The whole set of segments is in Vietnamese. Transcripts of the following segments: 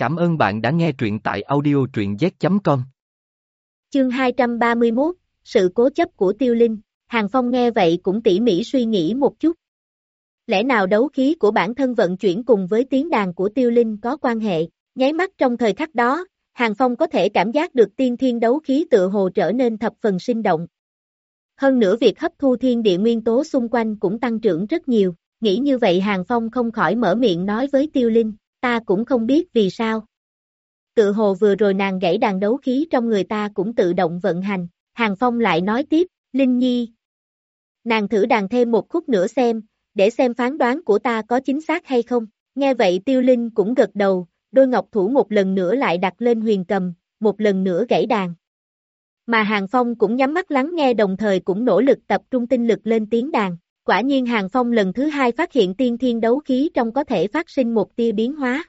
Cảm ơn bạn đã nghe truyện tại audio truyện z.com. Chương 231, Sự cố chấp của tiêu linh, Hàng Phong nghe vậy cũng tỉ mỉ suy nghĩ một chút. Lẽ nào đấu khí của bản thân vận chuyển cùng với tiếng đàn của tiêu linh có quan hệ, nháy mắt trong thời khắc đó, Hàng Phong có thể cảm giác được tiên thiên đấu khí tự hồ trở nên thập phần sinh động. Hơn nữa việc hấp thu thiên địa nguyên tố xung quanh cũng tăng trưởng rất nhiều, nghĩ như vậy Hàng Phong không khỏi mở miệng nói với tiêu linh, ta cũng không biết vì sao. Tự hồ vừa rồi nàng gãy đàn đấu khí trong người ta cũng tự động vận hành, Hàng Phong lại nói tiếp, Linh Nhi. Nàng thử đàn thêm một khúc nữa xem, để xem phán đoán của ta có chính xác hay không. Nghe vậy Tiêu Linh cũng gật đầu, đôi ngọc thủ một lần nữa lại đặt lên huyền cầm, một lần nữa gãy đàn. Mà Hàng Phong cũng nhắm mắt lắng nghe đồng thời cũng nỗ lực tập trung tinh lực lên tiếng đàn. Quả nhiên Hàng Phong lần thứ hai phát hiện tiên thiên đấu khí trong có thể phát sinh một tia biến hóa.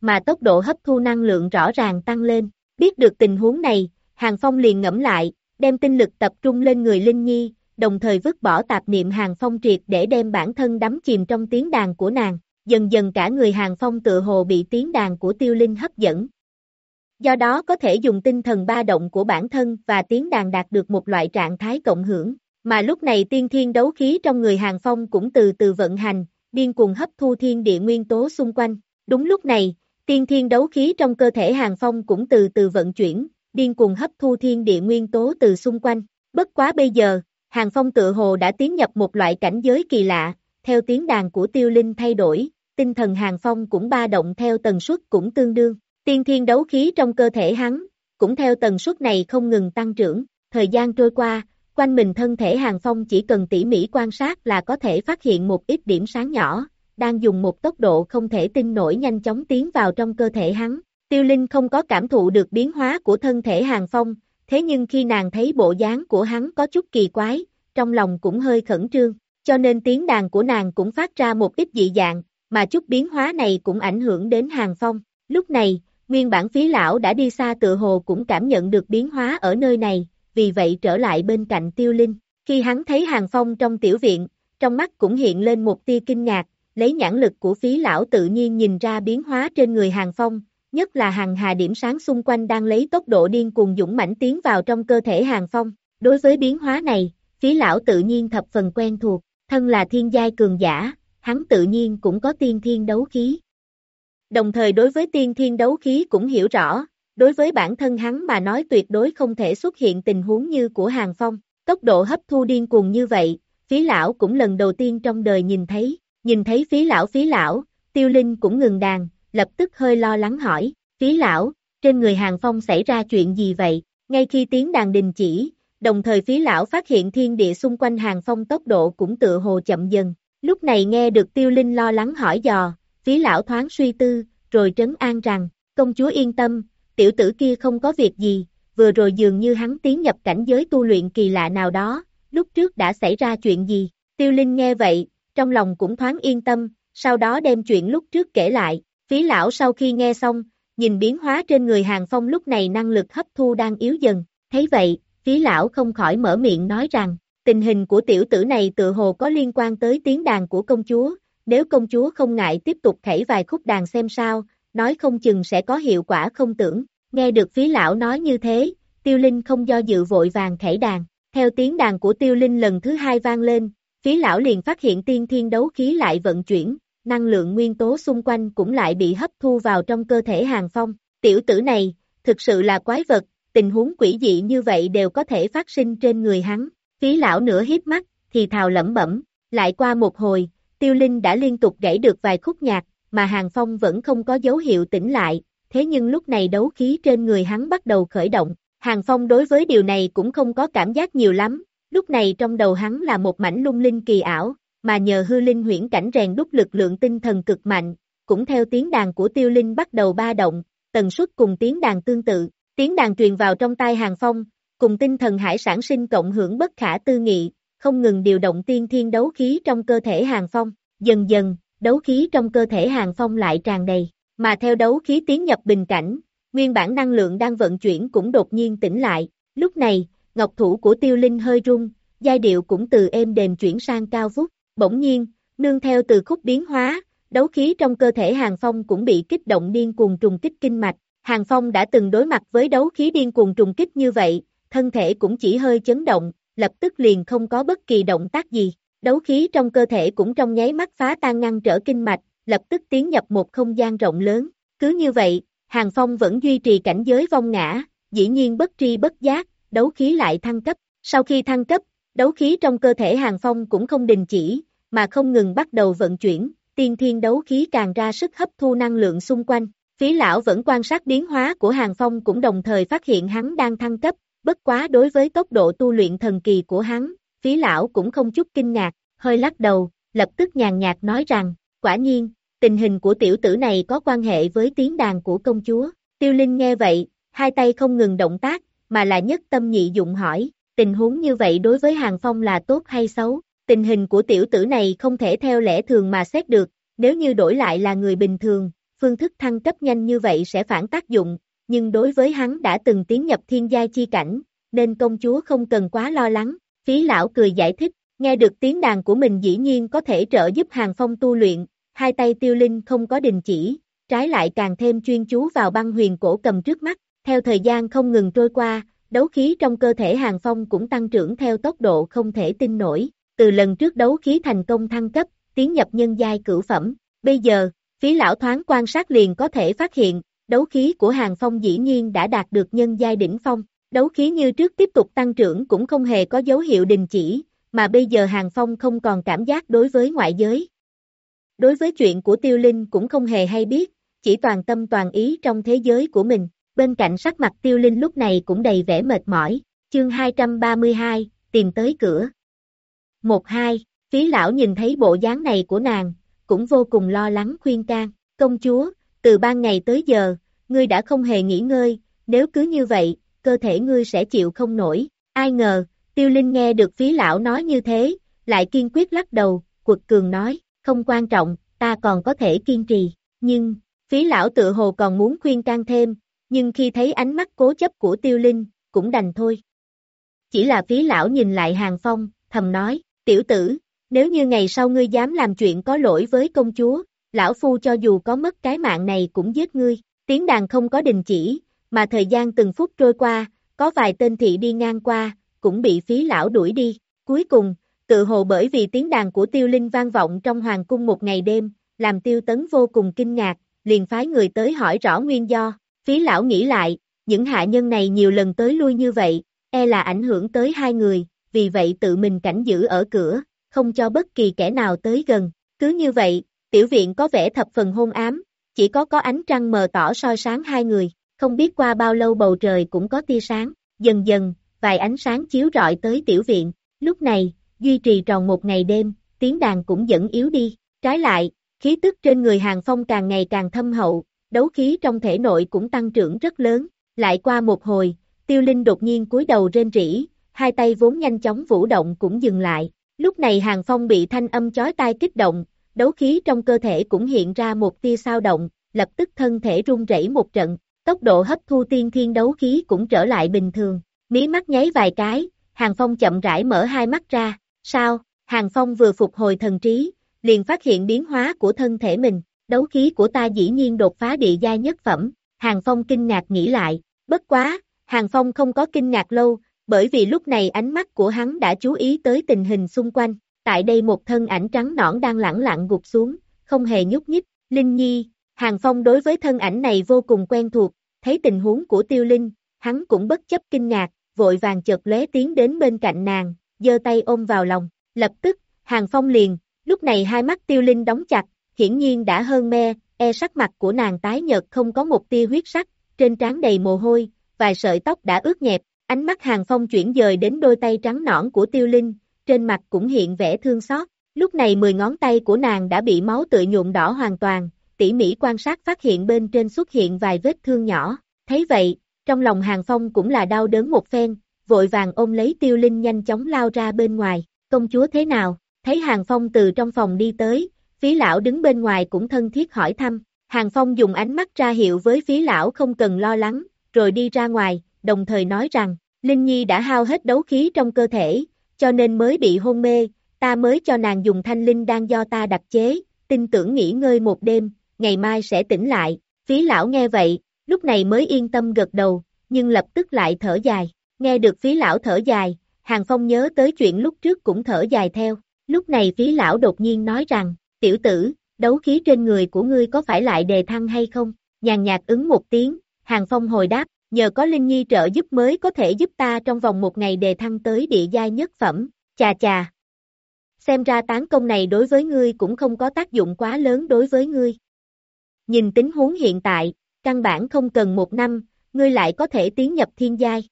Mà tốc độ hấp thu năng lượng rõ ràng tăng lên. Biết được tình huống này, Hàng Phong liền ngẫm lại, đem tinh lực tập trung lên người Linh Nhi, đồng thời vứt bỏ tạp niệm Hàng Phong triệt để đem bản thân đắm chìm trong tiếng đàn của nàng. Dần dần cả người Hàng Phong tự hồ bị tiếng đàn của Tiêu Linh hấp dẫn. Do đó có thể dùng tinh thần ba động của bản thân và tiếng đàn đạt được một loại trạng thái cộng hưởng. Mà lúc này tiên thiên đấu khí trong người Hàng Phong cũng từ từ vận hành, điên cuồng hấp thu thiên địa nguyên tố xung quanh. Đúng lúc này, tiên thiên đấu khí trong cơ thể Hàng Phong cũng từ từ vận chuyển, điên cuồng hấp thu thiên địa nguyên tố từ xung quanh. Bất quá bây giờ, Hàng Phong tự hồ đã tiến nhập một loại cảnh giới kỳ lạ, theo tiếng đàn của tiêu linh thay đổi, tinh thần Hàng Phong cũng ba động theo tần suất cũng tương đương. Tiên thiên đấu khí trong cơ thể hắn, cũng theo tần suất này không ngừng tăng trưởng. Thời gian trôi qua, quanh mình thân thể Hàng Phong chỉ cần tỉ mỉ quan sát là có thể phát hiện một ít điểm sáng nhỏ, đang dùng một tốc độ không thể tin nổi nhanh chóng tiến vào trong cơ thể hắn. Tiêu Linh không có cảm thụ được biến hóa của thân thể Hàng Phong, thế nhưng khi nàng thấy bộ dáng của hắn có chút kỳ quái, trong lòng cũng hơi khẩn trương, cho nên tiếng đàn của nàng cũng phát ra một ít dị dạng, mà chút biến hóa này cũng ảnh hưởng đến Hàng Phong. Lúc này, nguyên bản phí lão đã đi xa tự hồ cũng cảm nhận được biến hóa ở nơi này, vì vậy trở lại bên cạnh tiêu linh. Khi hắn thấy hàng phong trong tiểu viện, trong mắt cũng hiện lên một tia kinh ngạc, lấy nhãn lực của phí lão tự nhiên nhìn ra biến hóa trên người hàng phong, nhất là hàng hà điểm sáng xung quanh đang lấy tốc độ điên cuồng dũng mãnh tiến vào trong cơ thể hàng phong. Đối với biến hóa này, phí lão tự nhiên thập phần quen thuộc, thân là thiên giai cường giả, hắn tự nhiên cũng có tiên thiên đấu khí. Đồng thời đối với tiên thiên đấu khí cũng hiểu rõ, đối với bản thân hắn mà nói tuyệt đối không thể xuất hiện tình huống như của Hàng Phong, tốc độ hấp thu điên cuồng như vậy, phí lão cũng lần đầu tiên trong đời nhìn thấy, nhìn thấy phí lão phí lão, tiêu linh cũng ngừng đàn, lập tức hơi lo lắng hỏi, phí lão, trên người Hàng Phong xảy ra chuyện gì vậy, ngay khi tiếng đàn đình chỉ, đồng thời phí lão phát hiện thiên địa xung quanh Hàng Phong tốc độ cũng tựa hồ chậm dần, lúc này nghe được tiêu linh lo lắng hỏi dò, phí lão thoáng suy tư, rồi trấn an rằng, công chúa yên tâm, tiểu tử kia không có việc gì, vừa rồi dường như hắn tiến nhập cảnh giới tu luyện kỳ lạ nào đó, lúc trước đã xảy ra chuyện gì, tiêu linh nghe vậy, trong lòng cũng thoáng yên tâm, sau đó đem chuyện lúc trước kể lại, phí lão sau khi nghe xong, nhìn biến hóa trên người hàng phong lúc này năng lực hấp thu đang yếu dần, thấy vậy, phí lão không khỏi mở miệng nói rằng, tình hình của tiểu tử này tự hồ có liên quan tới tiếng đàn của công chúa, nếu công chúa không ngại tiếp tục khẩy vài khúc đàn xem sao, nói không chừng sẽ có hiệu quả không tưởng. Nghe được phí lão nói như thế, tiêu linh không do dự vội vàng khẩy đàn. Theo tiếng đàn của tiêu linh lần thứ hai vang lên, phí lão liền phát hiện tiên thiên đấu khí lại vận chuyển, năng lượng nguyên tố xung quanh cũng lại bị hấp thu vào trong cơ thể hàng phong. Tiểu tử này, thực sự là quái vật, tình huống quỷ dị như vậy đều có thể phát sinh trên người hắn. Phí lão nửa hiếp mắt, thì thào lẩm bẩm, lại qua một hồi, tiêu linh đã liên tục gãy được vài khúc nhạc, mà Hàng Phong vẫn không có dấu hiệu tỉnh lại, thế nhưng lúc này đấu khí trên người hắn bắt đầu khởi động, Hàng Phong đối với điều này cũng không có cảm giác nhiều lắm, lúc này trong đầu hắn là một mảnh lung linh kỳ ảo, mà nhờ hư linh huyễn cảnh rèn đúc lực lượng tinh thần cực mạnh, cũng theo tiếng đàn của tiêu linh bắt đầu ba động, tần suất cùng tiếng đàn tương tự, tiếng đàn truyền vào trong tai Hàng Phong, cùng tinh thần hải sản sinh cộng hưởng bất khả tư nghị, không ngừng điều động tiên thiên đấu khí trong cơ thể Hàng Phong, dần dần, đấu khí trong cơ thể Hàng Phong lại tràn đầy, mà theo đấu khí tiến nhập bình cảnh, nguyên bản năng lượng đang vận chuyển cũng đột nhiên tỉnh lại, lúc này, ngọc thủ của tiêu linh hơi rung, giai điệu cũng từ êm đềm chuyển sang cao vút, bỗng nhiên, nương theo từ khúc biến hóa, đấu khí trong cơ thể Hàng Phong cũng bị kích động điên cuồng trùng kích kinh mạch. Hàng Phong đã từng đối mặt với đấu khí điên cuồng trùng kích như vậy, thân thể cũng chỉ hơi chấn động, lập tức liền không có bất kỳ động tác gì. Đấu khí trong cơ thể cũng trong nháy mắt phá tan ngăn trở kinh mạch, lập tức tiến nhập một không gian rộng lớn. Cứ như vậy, Hàng Phong vẫn duy trì cảnh giới vong ngã, dĩ nhiên bất tri bất giác, đấu khí lại thăng cấp. Sau khi thăng cấp, đấu khí trong cơ thể Hàng Phong cũng không đình chỉ, mà không ngừng bắt đầu vận chuyển, tiên thiên đấu khí càng ra sức hấp thu năng lượng xung quanh. Phí lão vẫn quan sát biến hóa của Hàng Phong cũng đồng thời phát hiện hắn đang thăng cấp, bất quá đối với tốc độ tu luyện thần kỳ của hắn, phí lão cũng không chút kinh ngạc, hơi lắc đầu, lập tức nhàn nhạt nói rằng, quả nhiên, tình hình của tiểu tử này có quan hệ với tiếng đàn của công chúa. Tiêu Linh nghe vậy, hai tay không ngừng động tác, mà là nhất tâm nhị dụng hỏi, tình huống như vậy đối với Hàng Phong là tốt hay xấu? Tình hình của tiểu tử này không thể theo lẽ thường mà xét được, nếu như đổi lại là người bình thường, phương thức thăng cấp nhanh như vậy sẽ phản tác dụng, nhưng đối với hắn đã từng tiến nhập thiên giai chi cảnh, nên công chúa không cần quá lo lắng. Phí lão cười giải thích, nghe được tiếng đàn của mình dĩ nhiên có thể trợ giúp Hàng Phong tu luyện, hai tay tiêu linh không có đình chỉ, trái lại càng thêm chuyên chú vào băng huyền cổ cầm trước mắt, theo thời gian không ngừng trôi qua, đấu khí trong cơ thể Hàng Phong cũng tăng trưởng theo tốc độ không thể tin nổi, từ lần trước đấu khí thành công thăng cấp, tiến nhập nhân giai cửu phẩm, bây giờ, phí lão thoáng quan sát liền có thể phát hiện, đấu khí của Hàng Phong dĩ nhiên đã đạt được nhân giai đỉnh phong, đấu khí như trước tiếp tục tăng trưởng cũng không hề có dấu hiệu đình chỉ, mà bây giờ Hàng Phong không còn cảm giác đối với ngoại giới. Đối với chuyện của Tiêu Linh cũng không hề hay biết, chỉ toàn tâm toàn ý trong thế giới của mình, bên cạnh sắc mặt Tiêu Linh lúc này cũng đầy vẻ mệt mỏi, chương 232, tìm tới cửa. Một hai, phí lão nhìn thấy bộ dáng này của nàng, cũng vô cùng lo lắng khuyên can, công chúa, từ ban ngày tới giờ, ngươi đã không hề nghỉ ngơi, nếu cứ như vậy, cơ thể ngươi sẽ chịu không nổi, ai ngờ, tiêu linh nghe được phí lão nói như thế, lại kiên quyết lắc đầu, quật cường nói, không quan trọng, ta còn có thể kiên trì, nhưng, phí lão tự hồ còn muốn khuyên can thêm, nhưng khi thấy ánh mắt cố chấp của tiêu linh, cũng đành thôi. Chỉ là phí lão nhìn lại hàng phong, thầm nói, tiểu tử, nếu như ngày sau ngươi dám làm chuyện có lỗi với công chúa, lão phu cho dù có mất cái mạng này cũng giết ngươi, tiếng đàn không có đình chỉ, mà thời gian từng phút trôi qua, có vài tên thị đi ngang qua, cũng bị phí lão đuổi đi, cuối cùng, tự hồ bởi vì tiếng đàn của tiêu linh vang vọng trong hoàng cung một ngày đêm, làm tiêu tấn vô cùng kinh ngạc, liền phái người tới hỏi rõ nguyên do, phí lão nghĩ lại, những hạ nhân này nhiều lần tới lui như vậy, e là ảnh hưởng tới hai người, vì vậy tự mình cảnh giữ ở cửa, không cho bất kỳ kẻ nào tới gần, cứ như vậy, tiểu viện có vẻ thập phần hôn ám, chỉ có có ánh trăng mờ tỏ soi sáng hai người, không biết qua bao lâu bầu trời cũng có tia sáng, dần dần, vài ánh sáng chiếu rọi tới tiểu viện, lúc này, duy trì tròn một ngày đêm, tiếng đàn cũng dẫn yếu đi, trái lại, khí tức trên người hàng phong càng ngày càng thâm hậu, đấu khí trong thể nội cũng tăng trưởng rất lớn, lại qua một hồi, tiêu linh đột nhiên cúi đầu rên rỉ, hai tay vốn nhanh chóng vũ động cũng dừng lại, lúc này hàng phong bị thanh âm chói tai kích động, đấu khí trong cơ thể cũng hiện ra một tia sao động, lập tức thân thể run rẩy một trận, tốc độ hấp thu tiên thiên đấu khí cũng trở lại bình thường, mí mắt nháy vài cái, Hàng Phong chậm rãi mở hai mắt ra, sao, Hàng Phong vừa phục hồi thần trí, liền phát hiện biến hóa của thân thể mình, đấu khí của ta dĩ nhiên đột phá địa gia nhất phẩm, Hàng Phong kinh ngạc nghĩ lại, bất quá, Hàng Phong không có kinh ngạc lâu, bởi vì lúc này ánh mắt của hắn đã chú ý tới tình hình xung quanh, tại đây một thân ảnh trắng nõn đang lẳng lặng gục xuống, không hề nhúc nhích, Linh Nhi, Hàng Phong đối với thân ảnh này vô cùng quen thuộc, thấy tình huống của Tiêu Linh, hắn cũng bất chấp kinh ngạc, vội vàng chợt lóe tiến đến bên cạnh nàng, giơ tay ôm vào lòng, lập tức, Hàng Phong liền, lúc này hai mắt Tiêu Linh đóng chặt, hiển nhiên đã hơn me, e sắc mặt của nàng tái nhợt không có một tia huyết sắc, trên trán đầy mồ hôi, vài sợi tóc đã ướt nhẹp, ánh mắt Hàng Phong chuyển dời đến đôi tay trắng nõn của Tiêu Linh, trên mặt cũng hiện vẻ thương xót, lúc này mười ngón tay của nàng đã bị máu tự nhuộm đỏ hoàn toàn, tỉ mỉ quan sát phát hiện bên trên xuất hiện vài vết thương nhỏ, thấy vậy, trong lòng Hàng Phong cũng là đau đớn một phen, vội vàng ôm lấy tiêu linh nhanh chóng lao ra bên ngoài, công chúa thế nào, thấy Hàng Phong từ trong phòng đi tới, phí lão đứng bên ngoài cũng thân thiết hỏi thăm, Hàng Phong dùng ánh mắt ra hiệu với phí lão không cần lo lắng, rồi đi ra ngoài, đồng thời nói rằng, Linh Nhi đã hao hết đấu khí trong cơ thể, cho nên mới bị hôn mê, ta mới cho nàng dùng thanh linh đang do ta đặc chế, tin tưởng nghỉ ngơi một đêm, ngày mai sẽ tỉnh lại, phí lão nghe vậy, lúc này mới yên tâm gật đầu, nhưng lập tức lại thở dài, nghe được phí lão thở dài, Hàng Phong nhớ tới chuyện lúc trước cũng thở dài theo, lúc này phí lão đột nhiên nói rằng, tiểu tử, đấu khí trên người của ngươi có phải lại đề thăng hay không, nhàn nhạt ứng một tiếng, Hàng Phong hồi đáp, nhờ có Linh Nhi trợ giúp mới có thể giúp ta trong vòng một ngày đề thăng tới địa giai nhất phẩm, chà chà. Xem ra tán công này đối với ngươi cũng không có tác dụng quá lớn đối với ngươi. Nhìn tính huống hiện tại, căn bản không cần một năm, ngươi lại có thể tiến nhập thiên giai.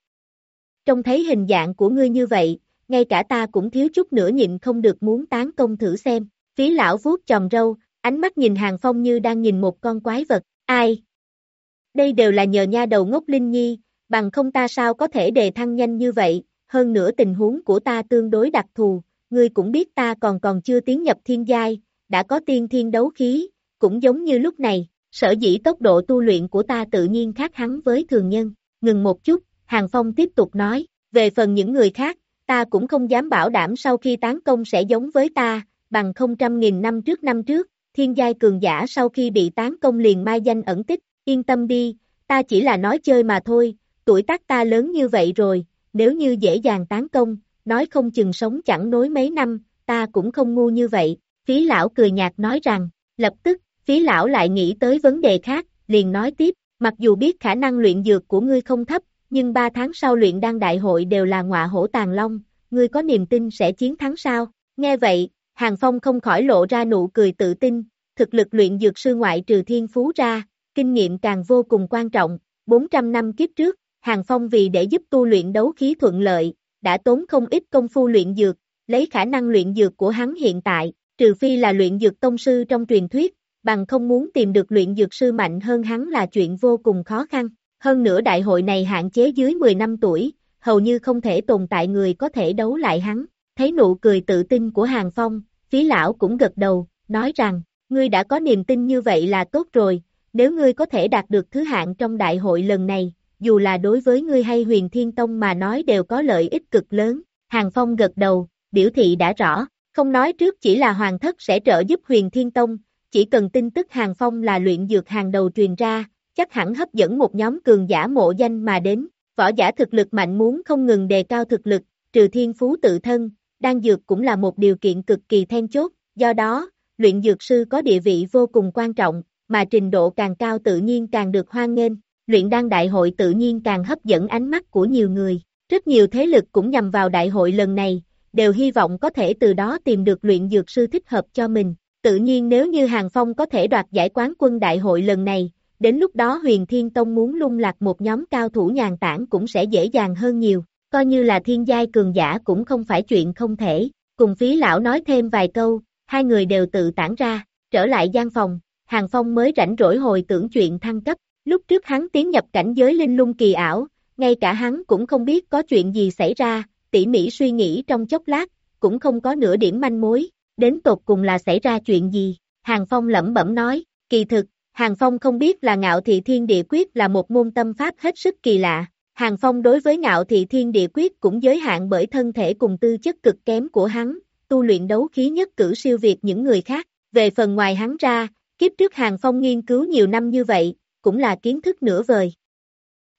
Trông thấy hình dạng của ngươi như vậy, ngay cả ta cũng thiếu chút nữa nhịn không được muốn tán công thử xem. Phí lão vuốt chòm râu, ánh mắt nhìn hàng phong như đang nhìn một con quái vật, ai? Đây đều là nhờ nha đầu ngốc Linh Nhi, bằng không ta sao có thể đề thăng nhanh như vậy, hơn nữa tình huống của ta tương đối đặc thù, ngươi cũng biết ta còn còn chưa tiến nhập thiên giai, đã có tiên thiên đấu khí, cũng giống như lúc này, sở dĩ tốc độ tu luyện của ta tự nhiên khác hắn với thường nhân, ngừng một chút, Hàng Phong tiếp tục nói, về phần những người khác, ta cũng không dám bảo đảm sau khi tán công sẽ giống với ta, bằng không trăm nghìn năm trước năm trước, thiên giai cường giả sau khi bị tán công liền mai danh ẩn tích, yên tâm đi, ta chỉ là nói chơi mà thôi, tuổi tác ta lớn như vậy rồi, nếu như dễ dàng tán công, nói không chừng sống chẳng nối mấy năm, ta cũng không ngu như vậy, phí lão cười nhạt nói rằng, lập tức, phí lão lại nghĩ tới vấn đề khác, liền nói tiếp, mặc dù biết khả năng luyện dược của ngươi không thấp, nhưng ba tháng sau luyện đan đại hội đều là ngọa hổ tàn long, ngươi có niềm tin sẽ chiến thắng sao? Nghe vậy, Hàng Phong không khỏi lộ ra nụ cười tự tin, thực lực luyện dược sư ngoại trừ thiên phú ra, kinh nghiệm càng vô cùng quan trọng, 400 năm kiếp trước, Hàng Phong vì để giúp tu luyện đấu khí thuận lợi, đã tốn không ít công phu luyện dược, lấy khả năng luyện dược của hắn hiện tại, trừ phi là luyện dược tông sư trong truyền thuyết, bằng không muốn tìm được luyện dược sư mạnh hơn hắn là chuyện vô cùng khó khăn. Hơn nữa đại hội này hạn chế dưới 10 năm tuổi, hầu như không thể tồn tại người có thể đấu lại hắn. Thấy nụ cười tự tin của Hàng Phong, phí lão cũng gật đầu, nói rằng, ngươi đã có niềm tin như vậy là tốt rồi, nếu ngươi có thể đạt được thứ hạng trong đại hội lần này, dù là đối với ngươi hay huyền thiên tông mà nói đều có lợi ích cực lớn. Hàng Phong gật đầu, biểu thị đã rõ, không nói trước chỉ là hoàng thất sẽ trợ giúp huyền thiên tông, chỉ cần tin tức Hàng Phong là luyện dược hàng đầu truyền ra, chắc hẳn hấp dẫn một nhóm cường giả mộ danh mà đến, võ giả thực lực mạnh muốn không ngừng đề cao thực lực, trừ thiên phú tự thân, đan dược cũng là một điều kiện cực kỳ then chốt, do đó, luyện dược sư có địa vị vô cùng quan trọng, mà trình độ càng cao tự nhiên càng được hoan nghênh, luyện đan đại hội tự nhiên càng hấp dẫn ánh mắt của nhiều người. Rất nhiều thế lực cũng nhằm vào đại hội lần này, đều hy vọng có thể từ đó tìm được luyện dược sư thích hợp cho mình. Tự nhiên nếu như Hàng Phong có thể đoạt giải quán quân đại hội lần này, đến lúc đó huyền thiên tông muốn lung lạc một nhóm cao thủ nhàn tản cũng sẽ dễ dàng hơn nhiều, coi như là thiên giai cường giả cũng không phải chuyện không thể, cùng phí lão nói thêm vài câu, hai người đều tự tản ra, trở lại gian phòng, Hàng Phong mới rảnh rỗi hồi tưởng chuyện thăng cấp, lúc trước hắn tiến nhập cảnh giới linh lung kỳ ảo, ngay cả hắn cũng không biết có chuyện gì xảy ra, tỉ mỉ suy nghĩ trong chốc lát, cũng không có nửa điểm manh mối, đến tột cùng là xảy ra chuyện gì, Hàng Phong lẩm bẩm nói, kỳ thực, Hàng Phong không biết là ngạo thị thiên địa quyết là một môn tâm pháp hết sức kỳ lạ. Hàng Phong đối với ngạo thị thiên địa quyết cũng giới hạn bởi thân thể cùng tư chất cực kém của hắn, tu luyện đấu khí nhất cử siêu việt những người khác. Về phần ngoài hắn ra, kiếp trước Hàng Phong nghiên cứu nhiều năm như vậy, cũng là kiến thức nửa vời.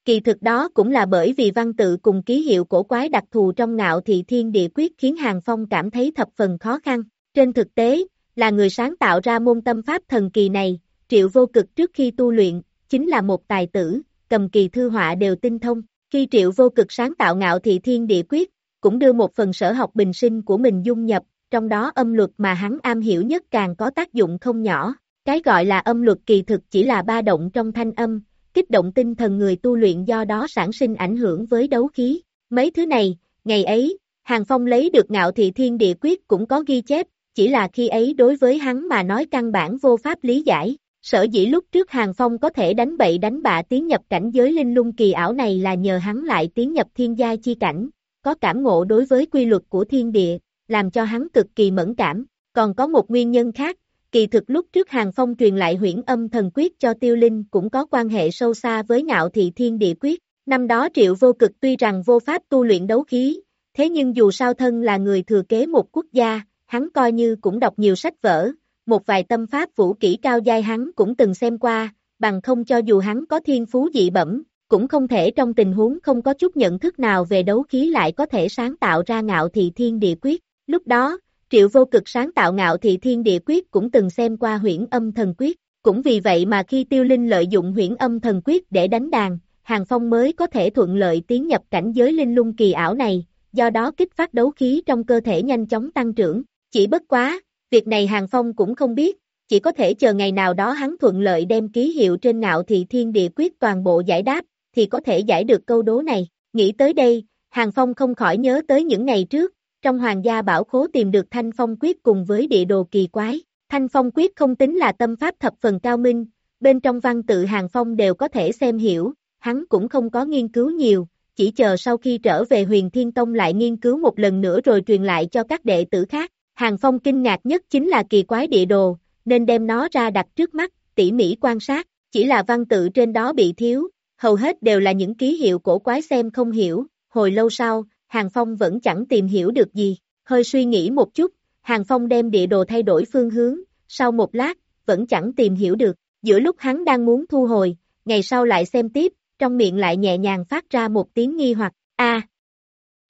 Kỳ thực đó cũng là bởi vì văn tự cùng ký hiệu cổ quái đặc thù trong ngạo thị thiên địa quyết khiến Hàng Phong cảm thấy thập phần khó khăn. Trên thực tế, là người sáng tạo ra môn tâm pháp thần kỳ này, Triệu vô cực trước khi tu luyện, chính là một tài tử, cầm kỳ thư họa đều tinh thông. Khi triệu vô cực sáng tạo ngạo thị thiên địa quyết, cũng đưa một phần sở học bình sinh của mình dung nhập, trong đó âm luật mà hắn am hiểu nhất càng có tác dụng không nhỏ. Cái gọi là âm luật kỳ thực chỉ là ba động trong thanh âm, kích động tinh thần người tu luyện do đó sản sinh ảnh hưởng với đấu khí. Mấy thứ này, ngày ấy, Hàng Phong lấy được ngạo thị thiên địa quyết cũng có ghi chép, chỉ là khi ấy đối với hắn mà nói căn bản vô pháp lý giải. Sở dĩ lúc trước Hàng Phong có thể đánh bậy đánh bạ tiến nhập cảnh giới linh lung kỳ ảo này là nhờ hắn lại tiến nhập thiên Gia chi cảnh, có cảm ngộ đối với quy luật của thiên địa, làm cho hắn cực kỳ mẫn cảm. Còn có một nguyên nhân khác, kỳ thực lúc trước Hàng Phong truyền lại huyễn âm thần quyết cho tiêu linh cũng có quan hệ sâu xa với ngạo thị thiên địa quyết. Năm đó triệu vô cực tuy rằng vô pháp tu luyện đấu khí, thế nhưng dù sao thân là người thừa kế một quốc gia, hắn coi như cũng đọc nhiều sách vở, một vài tâm pháp vũ kỹ cao giai hắn cũng từng xem qua, bằng không cho dù hắn có thiên phú dị bẩm, cũng không thể trong tình huống không có chút nhận thức nào về đấu khí lại có thể sáng tạo ra ngạo thị thiên địa quyết. Lúc đó, triệu vô cực sáng tạo ngạo thị thiên địa quyết cũng từng xem qua huyễn âm thần quyết, cũng vì vậy mà khi tiêu linh lợi dụng huyễn âm thần quyết để đánh đàn, Hàng Phong mới có thể thuận lợi tiến nhập cảnh giới linh lung kỳ ảo này, do đó kích phát đấu khí trong cơ thể nhanh chóng tăng trưởng. Chỉ bất quá, việc này Hàng Phong cũng không biết, chỉ có thể chờ ngày nào đó hắn thuận lợi đem ký hiệu trên ngạo thị thiên địa quyết toàn bộ giải đáp, thì có thể giải được câu đố này. Nghĩ tới đây, Hàng Phong không khỏi nhớ tới những ngày trước, trong hoàng gia bảo khố tìm được thanh phong quyết cùng với địa đồ kỳ quái. Thanh phong quyết không tính là tâm pháp thập phần cao minh, bên trong văn tự Hàng Phong đều có thể xem hiểu, hắn cũng không có nghiên cứu nhiều, chỉ chờ sau khi trở về huyền thiên tông lại nghiên cứu một lần nữa rồi truyền lại cho các đệ tử khác. Hàng Phong kinh ngạc nhất chính là kỳ quái địa đồ, nên đem nó ra đặt trước mắt, tỉ mỉ quan sát, chỉ là văn tự trên đó bị thiếu, hầu hết đều là những ký hiệu cổ quái xem không hiểu, hồi lâu sau, Hàng Phong vẫn chẳng tìm hiểu được gì, hơi suy nghĩ một chút, Hàng Phong đem địa đồ thay đổi phương hướng, sau một lát, vẫn chẳng tìm hiểu được, giữa lúc hắn đang muốn thu hồi, ngày sau lại xem tiếp, trong miệng lại nhẹ nhàng phát ra một tiếng nghi hoặc, a!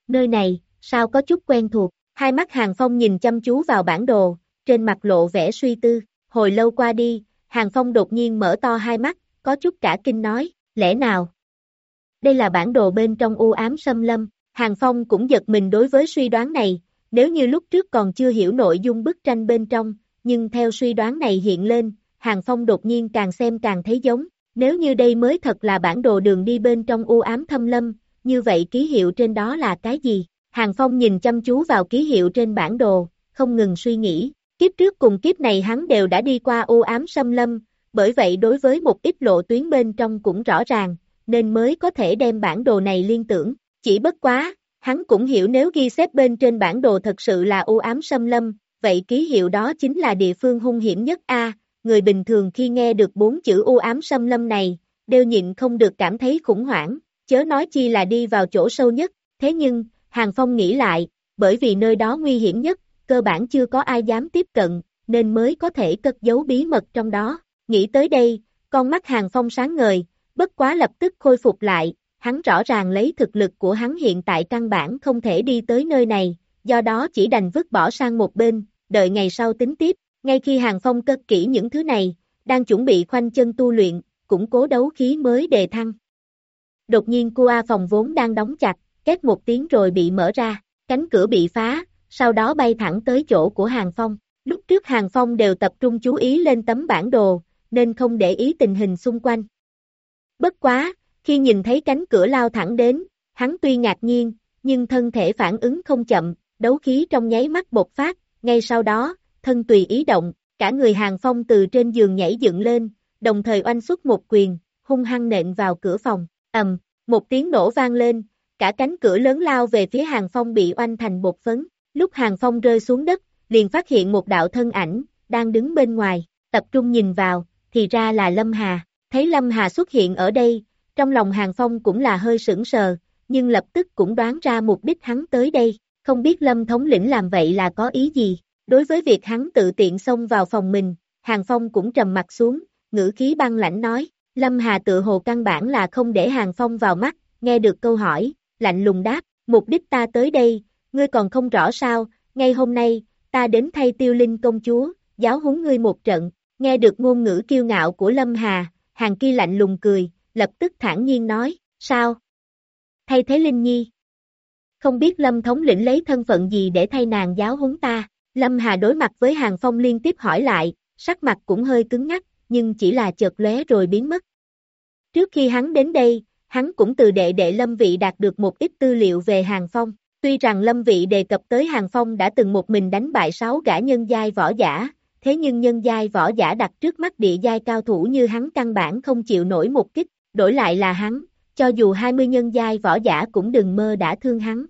Nơi này, sao có chút quen thuộc, hai mắt Hàng Phong nhìn chăm chú vào bản đồ, trên mặt lộ vẻ suy tư, hồi lâu qua đi, Hàng Phong đột nhiên mở to hai mắt, có chút cả kinh nói, lẽ nào? Đây là bản đồ bên trong u ám xâm lâm, Hàng Phong cũng giật mình đối với suy đoán này, nếu như lúc trước còn chưa hiểu nội dung bức tranh bên trong, nhưng theo suy đoán này hiện lên, Hàng Phong đột nhiên càng xem càng thấy giống, nếu như đây mới thật là bản đồ đường đi bên trong u ám thâm lâm, như vậy ký hiệu trên đó là cái gì? Hàng Phong nhìn chăm chú vào ký hiệu trên bản đồ, không ngừng suy nghĩ, kiếp trước cùng kiếp này hắn đều đã đi qua u ám xâm lâm, bởi vậy đối với một ít lộ tuyến bên trong cũng rõ ràng, nên mới có thể đem bản đồ này liên tưởng, chỉ bất quá, hắn cũng hiểu nếu ghi xếp bên trên bản đồ thật sự là u ám xâm lâm, vậy ký hiệu đó chính là địa phương hung hiểm nhất A, người bình thường khi nghe được bốn chữ u ám xâm lâm này, đều nhịn không được cảm thấy khủng hoảng, chớ nói chi là đi vào chỗ sâu nhất, thế nhưng, Hàng Phong nghĩ lại, bởi vì nơi đó nguy hiểm nhất, cơ bản chưa có ai dám tiếp cận, nên mới có thể cất giấu bí mật trong đó. Nghĩ tới đây, con mắt Hàng Phong sáng ngời, bất quá lập tức khôi phục lại, hắn rõ ràng lấy thực lực của hắn hiện tại căn bản không thể đi tới nơi này, do đó chỉ đành vứt bỏ sang một bên, đợi ngày sau tính tiếp, ngay khi Hàng Phong cất kỹ những thứ này, đang chuẩn bị khoanh chân tu luyện, củng cố đấu khí mới đề thăng. Đột nhiên cua phòng vốn đang đóng chặt, két một tiếng rồi bị mở ra, cánh cửa bị phá, sau đó bay thẳng tới chỗ của Hàng Phong. Lúc trước Hàng Phong đều tập trung chú ý lên tấm bản đồ, nên không để ý tình hình xung quanh. Bất quá, khi nhìn thấy cánh cửa lao thẳng đến, hắn tuy ngạc nhiên, nhưng thân thể phản ứng không chậm, đấu khí trong nháy mắt bộc phát, ngay sau đó, thân tùy ý động, cả người hàng phong từ trên giường nhảy dựng lên, đồng thời oanh xuất một quyền, hung hăng nện vào cửa phòng, ầm, một tiếng nổ vang lên, cả cánh cửa lớn lao về phía hàng phong bị oanh thành bột phấn, lúc hàng phong rơi xuống đất, liền phát hiện một đạo thân ảnh, đang đứng bên ngoài, tập trung nhìn vào, thì ra là Lâm Hà, thấy Lâm Hà xuất hiện ở đây, trong lòng Hàng Phong cũng là hơi sững sờ, nhưng lập tức cũng đoán ra mục đích hắn tới đây, không biết Lâm thống lĩnh làm vậy là có ý gì. Đối với việc hắn tự tiện xông vào phòng mình, Hàng Phong cũng trầm mặt xuống, ngữ khí băng lãnh nói, Lâm Hà tự hồ căn bản là không để Hàng Phong vào mắt, nghe được câu hỏi, lạnh lùng đáp, mục đích ta tới đây, ngươi còn không rõ sao, ngay hôm nay, ta đến thay tiêu linh công chúa, giáo huấn ngươi một trận, nghe được ngôn ngữ kiêu ngạo của Lâm Hà, hàng kia lạnh lùng cười, lập tức thản nhiên nói, sao? Thay thế Linh Nhi. Không biết Lâm thống lĩnh lấy thân phận gì để thay nàng giáo huấn ta, Lâm Hà đối mặt với Hàng Phong liên tiếp hỏi lại, sắc mặt cũng hơi cứng ngắc, nhưng chỉ là chợt lóe rồi biến mất. Trước khi hắn đến đây, hắn cũng từ đệ đệ Lâm Vị đạt được một ít tư liệu về Hàng Phong. Tuy rằng Lâm Vị đề cập tới Hàng Phong đã từng một mình đánh bại sáu gã nhân giai võ giả, thế nhưng nhân giai võ giả đặt trước mắt địa giai cao thủ như hắn căn bản không chịu nổi một kích, đổi lại là hắn, cho dù 20 nhân giai võ giả cũng đừng mơ đã thương hắn.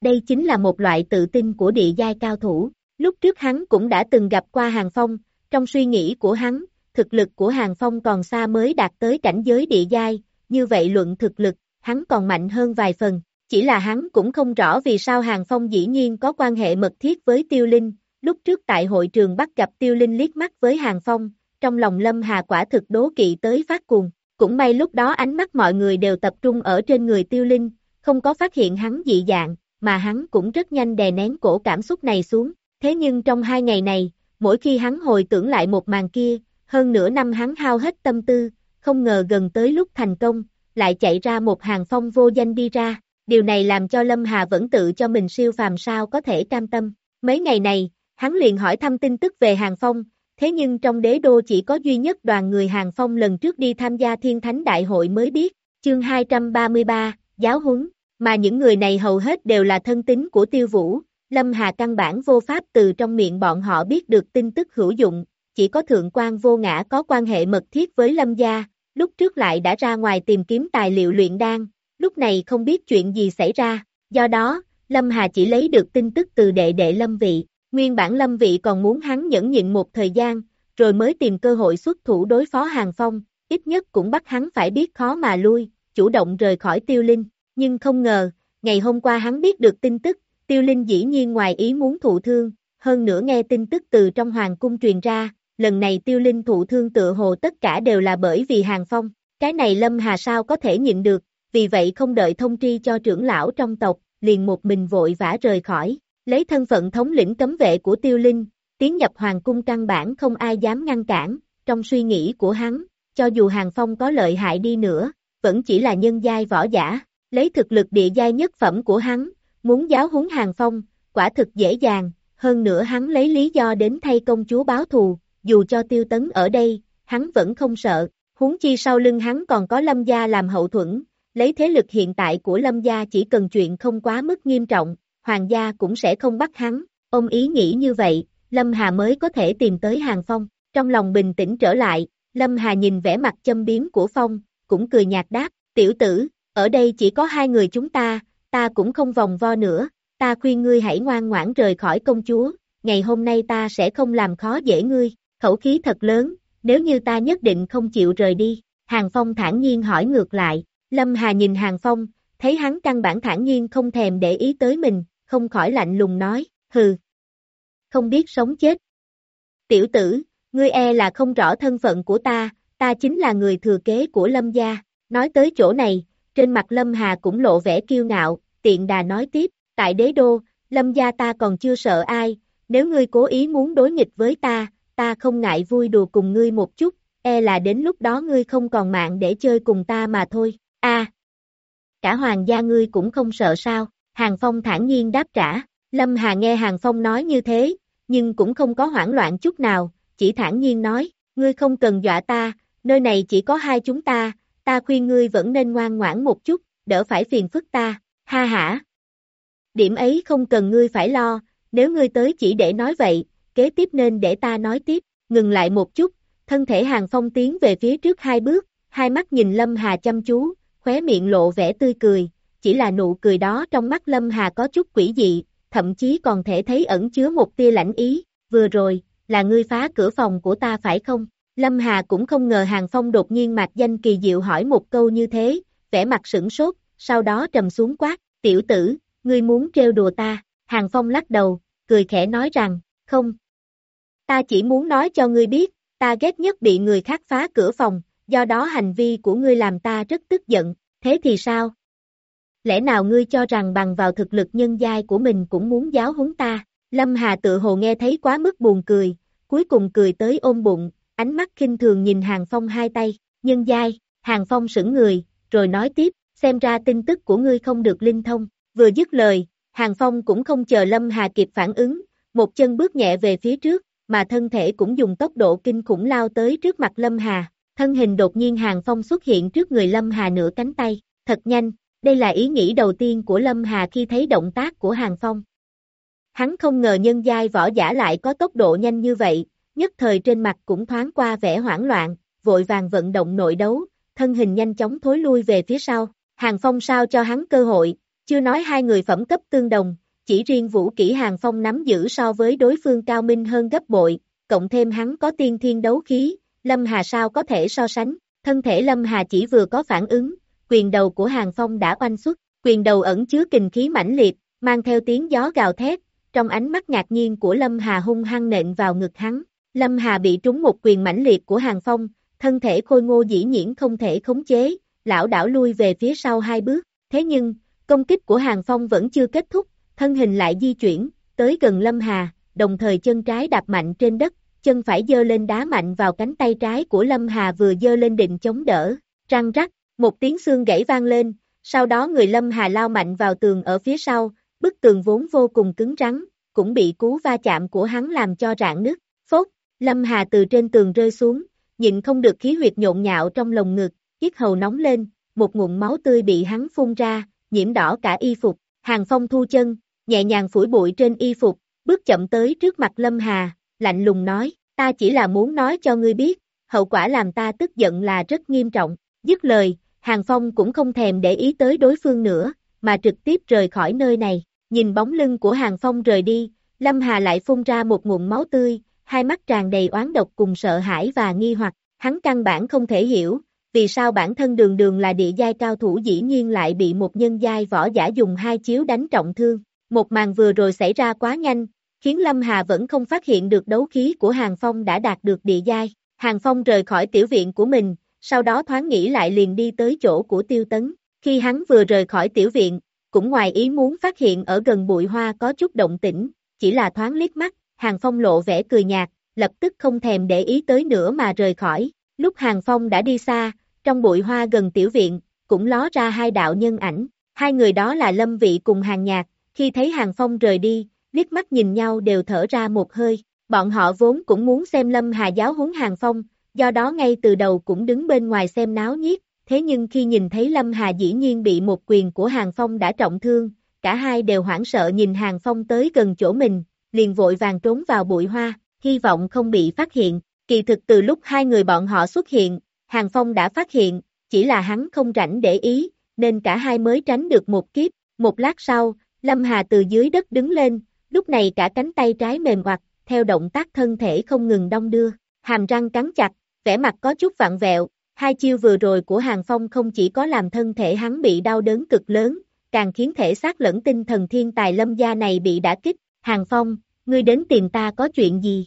Đây chính là một loại tự tin của địa giai cao thủ, lúc trước hắn cũng đã từng gặp qua Hàng Phong, trong suy nghĩ của hắn, thực lực của Hàng Phong còn xa mới đạt tới cảnh giới địa giai, như vậy luận thực lực, hắn còn mạnh hơn vài phần, chỉ là hắn cũng không rõ vì sao Hàng Phong dĩ nhiên có quan hệ mật thiết với Tiêu Linh, lúc trước tại hội trường bắt gặp Tiêu Linh liếc mắt với Hàng Phong, trong lòng Lâm Hà quả thực đố kỵ tới phát cuồng, cũng may lúc đó ánh mắt mọi người đều tập trung ở trên người Tiêu Linh, không có phát hiện hắn dị dạng, mà hắn cũng rất nhanh đè nén cổ cảm xúc này xuống, thế nhưng trong hai ngày này, mỗi khi hắn hồi tưởng lại một màn kia, hơn nửa năm hắn hao hết tâm tư, không ngờ gần tới lúc thành công, lại chạy ra một hàng phong vô danh đi ra, điều này làm cho Lâm Hà vẫn tự cho mình siêu phàm sao có thể cam tâm. Mấy ngày này, hắn liền hỏi thăm tin tức về hàng phong, thế nhưng trong đế đô chỉ có duy nhất đoàn người hàng phong lần trước đi tham gia thiên thánh đại hội mới biết, chương 233, giáo huấn, mà những người này hầu hết đều là thân tín của tiêu vũ, Lâm Hà căn bản vô pháp từ trong miệng bọn họ biết được tin tức hữu dụng, chỉ có thượng quan vô ngã có quan hệ mật thiết với Lâm gia, lúc trước lại đã ra ngoài tìm kiếm tài liệu luyện đan, lúc này không biết chuyện gì xảy ra, do đó, Lâm Hà chỉ lấy được tin tức từ đệ đệ Lâm Vị, nguyên bản Lâm Vị còn muốn hắn nhẫn nhịn một thời gian, rồi mới tìm cơ hội xuất thủ đối phó Hàng Phong, ít nhất cũng bắt hắn phải biết khó mà lui, chủ động rời khỏi tiêu linh, nhưng không ngờ, ngày hôm qua hắn biết được tin tức, tiêu linh dĩ nhiên ngoài ý muốn thụ thương, hơn nữa nghe tin tức từ trong hoàng cung truyền ra, lần này tiêu linh thụ thương tựa hồ tất cả đều là bởi vì hàng phong, cái này Lâm Hà sao có thể nhịn được, vì vậy không đợi thông tri cho trưởng lão trong tộc, liền một mình vội vã rời khỏi, lấy thân phận thống lĩnh cấm vệ của tiêu linh, tiến nhập hoàng cung căn bản không ai dám ngăn cản, trong suy nghĩ của hắn, cho dù hàng phong có lợi hại đi nữa, vẫn chỉ là nhân giai võ giả, lấy thực lực địa giai nhất phẩm của hắn, muốn giáo huấn hàng phong, quả thực dễ dàng, hơn nữa hắn lấy lý do đến thay công chúa báo thù, dù cho tiêu tấn ở đây, hắn vẫn không sợ, huống chi sau lưng hắn còn có lâm gia làm hậu thuẫn, lấy thế lực hiện tại của lâm gia chỉ cần chuyện không quá mức nghiêm trọng, hoàng gia cũng sẽ không bắt hắn, ông ý nghĩ như vậy, lâm hà mới có thể tìm tới hàng phong, trong lòng bình tĩnh trở lại, lâm hà nhìn vẻ mặt châm biếm của phong, cũng cười nhạt đáp, tiểu tử, ở đây chỉ có hai người chúng ta, ta cũng không vòng vo nữa, ta khuyên ngươi hãy ngoan ngoãn rời khỏi công chúa, ngày hôm nay ta sẽ không làm khó dễ ngươi, khẩu khí thật lớn, nếu như ta nhất định không chịu rời đi, Hàng Phong thản nhiên hỏi ngược lại, Lâm Hà nhìn Hàng Phong, thấy hắn căn bản thản nhiên không thèm để ý tới mình, không khỏi lạnh lùng nói, hừ, không biết sống chết. Tiểu tử, ngươi e là không rõ thân phận của ta, ta chính là người thừa kế của Lâm gia, nói tới chỗ này, trên mặt Lâm Hà cũng lộ vẻ kiêu ngạo, tiện đà nói tiếp, tại đế đô, Lâm gia ta còn chưa sợ ai, nếu ngươi cố ý muốn đối nghịch với ta, ta không ngại vui đùa cùng ngươi một chút, e là đến lúc đó ngươi không còn mạng để chơi cùng ta mà thôi, a à. Cả hoàng gia ngươi cũng không sợ sao, Hàng Phong thản nhiên đáp trả, Lâm Hà nghe Hàng Phong nói như thế, nhưng cũng không có hoảng loạn chút nào, chỉ thản nhiên nói, ngươi không cần dọa ta, nơi này chỉ có hai chúng ta, ta khuyên ngươi vẫn nên ngoan ngoãn một chút, đỡ phải phiền phức ta, ha hả. Điểm ấy không cần ngươi phải lo, nếu ngươi tới chỉ để nói vậy, kế tiếp nên để ta nói tiếp, ngừng lại một chút, thân thể hàng phong tiến về phía trước hai bước, hai mắt nhìn Lâm Hà chăm chú, khóe miệng lộ vẻ tươi cười, chỉ là nụ cười đó trong mắt Lâm Hà có chút quỷ dị, thậm chí còn thể thấy ẩn chứa một tia lãnh ý, vừa rồi, là ngươi phá cửa phòng của ta phải không? Lâm Hà cũng không ngờ Hàng Phong đột nhiên mặt danh kỳ diệu hỏi một câu như thế, vẻ mặt sửng sốt, sau đó trầm xuống quát, tiểu tử, ngươi muốn trêu đùa ta, Hàng Phong lắc đầu, cười khẽ nói rằng, không. Ta chỉ muốn nói cho ngươi biết, ta ghét nhất bị người khác phá cửa phòng, do đó hành vi của ngươi làm ta rất tức giận, thế thì sao? Lẽ nào ngươi cho rằng bằng vào thực lực nhân giai của mình cũng muốn giáo huấn ta? Lâm Hà tự hồ nghe thấy quá mức buồn cười, cuối cùng cười tới ôm bụng, ánh mắt khinh thường nhìn Hàng Phong hai tay, nhân giai, Hàng Phong sững người, rồi nói tiếp, xem ra tin tức của ngươi không được linh thông, vừa dứt lời, Hàng Phong cũng không chờ Lâm Hà kịp phản ứng, một chân bước nhẹ về phía trước, mà thân thể cũng dùng tốc độ kinh khủng lao tới trước mặt Lâm Hà, thân hình đột nhiên Hàng Phong xuất hiện trước người Lâm Hà nửa cánh tay, thật nhanh, đây là ý nghĩ đầu tiên của Lâm Hà khi thấy động tác của Hàng Phong. Hắn không ngờ nhân giai võ giả lại có tốc độ nhanh như vậy, nhất thời trên mặt cũng thoáng qua vẻ hoảng loạn, vội vàng vận động nội đấu, thân hình nhanh chóng thối lui về phía sau. Hàng Phong sao cho hắn cơ hội, chưa nói hai người phẩm cấp tương đồng, chỉ riêng vũ kỹ Hàng Phong nắm giữ so với đối phương cao minh hơn gấp bội, cộng thêm hắn có tiên thiên đấu khí, Lâm Hà sao có thể so sánh, thân thể Lâm Hà chỉ vừa có phản ứng, quyền đầu của Hàng Phong đã oanh xuất, quyền đầu ẩn chứa kình khí mãnh liệt, mang theo tiếng gió gào thét, trong ánh mắt ngạc nhiên của Lâm Hà hung hăng nện vào ngực hắn. Lâm Hà bị trúng một quyền mãnh liệt của Hàng Phong, thân thể khôi ngô dĩ nhiên không thể khống chế, lão đảo lui về phía sau hai bước. Thế nhưng, công kích của Hàng Phong vẫn chưa kết thúc, thân hình lại di chuyển, tới gần Lâm Hà, đồng thời chân trái đạp mạnh trên đất, chân phải dơ lên đá mạnh vào cánh tay trái của Lâm Hà vừa dơ lên định chống đỡ, răng rắc, một tiếng xương gãy vang lên, sau đó người Lâm Hà lao mạnh vào tường ở phía sau, bức tường vốn vô cùng cứng rắn, cũng bị cú va chạm của hắn làm cho rạn nứt, phốt, Lâm Hà từ trên tường rơi xuống, nhịn không được khí huyệt nhộn nhạo trong lồng ngực, chiếc hầu nóng lên, một nguồn máu tươi bị hắn phun ra, nhiễm đỏ cả y phục, hàng phong thu chân, nhẹ nhàng phủi bụi trên y phục, bước chậm tới trước mặt Lâm Hà, lạnh lùng nói, ta chỉ là muốn nói cho ngươi biết, hậu quả làm ta tức giận là rất nghiêm trọng, dứt lời, Hàng Phong cũng không thèm để ý tới đối phương nữa, mà trực tiếp rời khỏi nơi này, nhìn bóng lưng của Hàng Phong rời đi, Lâm Hà lại phun ra một nguồn máu tươi, hai mắt tràn đầy oán độc cùng sợ hãi và nghi hoặc, hắn căn bản không thể hiểu, vì sao bản thân đường đường là địa giai cao thủ dĩ nhiên lại bị một nhân giai võ giả dùng hai chiếu đánh trọng thương. Một màn vừa rồi xảy ra quá nhanh, khiến Lâm Hà vẫn không phát hiện được đấu khí của Hàng Phong đã đạt được địa giai. Hàng Phong rời khỏi tiểu viện của mình, sau đó thoáng nghĩ lại liền đi tới chỗ của Tiêu Tấn. Khi hắn vừa rời khỏi tiểu viện, cũng ngoài ý muốn phát hiện ở gần bụi hoa có chút động tĩnh, chỉ là thoáng liếc mắt, Hàng Phong lộ vẻ cười nhạt, lập tức không thèm để ý tới nữa mà rời khỏi. Lúc Hàng Phong đã đi xa, trong bụi hoa gần tiểu viện, cũng ló ra hai đạo nhân ảnh, hai người đó là Lâm Vị cùng Hàng Nhạc, khi thấy Hàng Phong rời đi, liếc mắt nhìn nhau đều thở ra một hơi, bọn họ vốn cũng muốn xem Lâm Hà giáo huấn Hàng Phong, do đó ngay từ đầu cũng đứng bên ngoài xem náo nhiệt. thế nhưng khi nhìn thấy Lâm Hà dĩ nhiên bị một quyền của Hàng Phong đã trọng thương, cả hai đều hoảng sợ nhìn Hàng Phong tới gần chỗ mình, liền vội vàng trốn vào bụi hoa, hy vọng không bị phát hiện, kỳ thực từ lúc hai người bọn họ xuất hiện, Hàng Phong đã phát hiện, chỉ là hắn không rảnh để ý, nên cả hai mới tránh được một kiếp, một lát sau, Lâm Hà từ dưới đất đứng lên, lúc này cả cánh tay trái mềm hoặc, theo động tác thân thể không ngừng đong đưa, hàm răng cắn chặt, vẻ mặt có chút vặn vẹo, hai chiêu vừa rồi của Hàng Phong không chỉ có làm thân thể hắn bị đau đớn cực lớn, càng khiến thể xác lẫn tinh thần thiên tài lâm gia này bị đả kích, Hàng Phong, ngươi đến tìm ta có chuyện gì?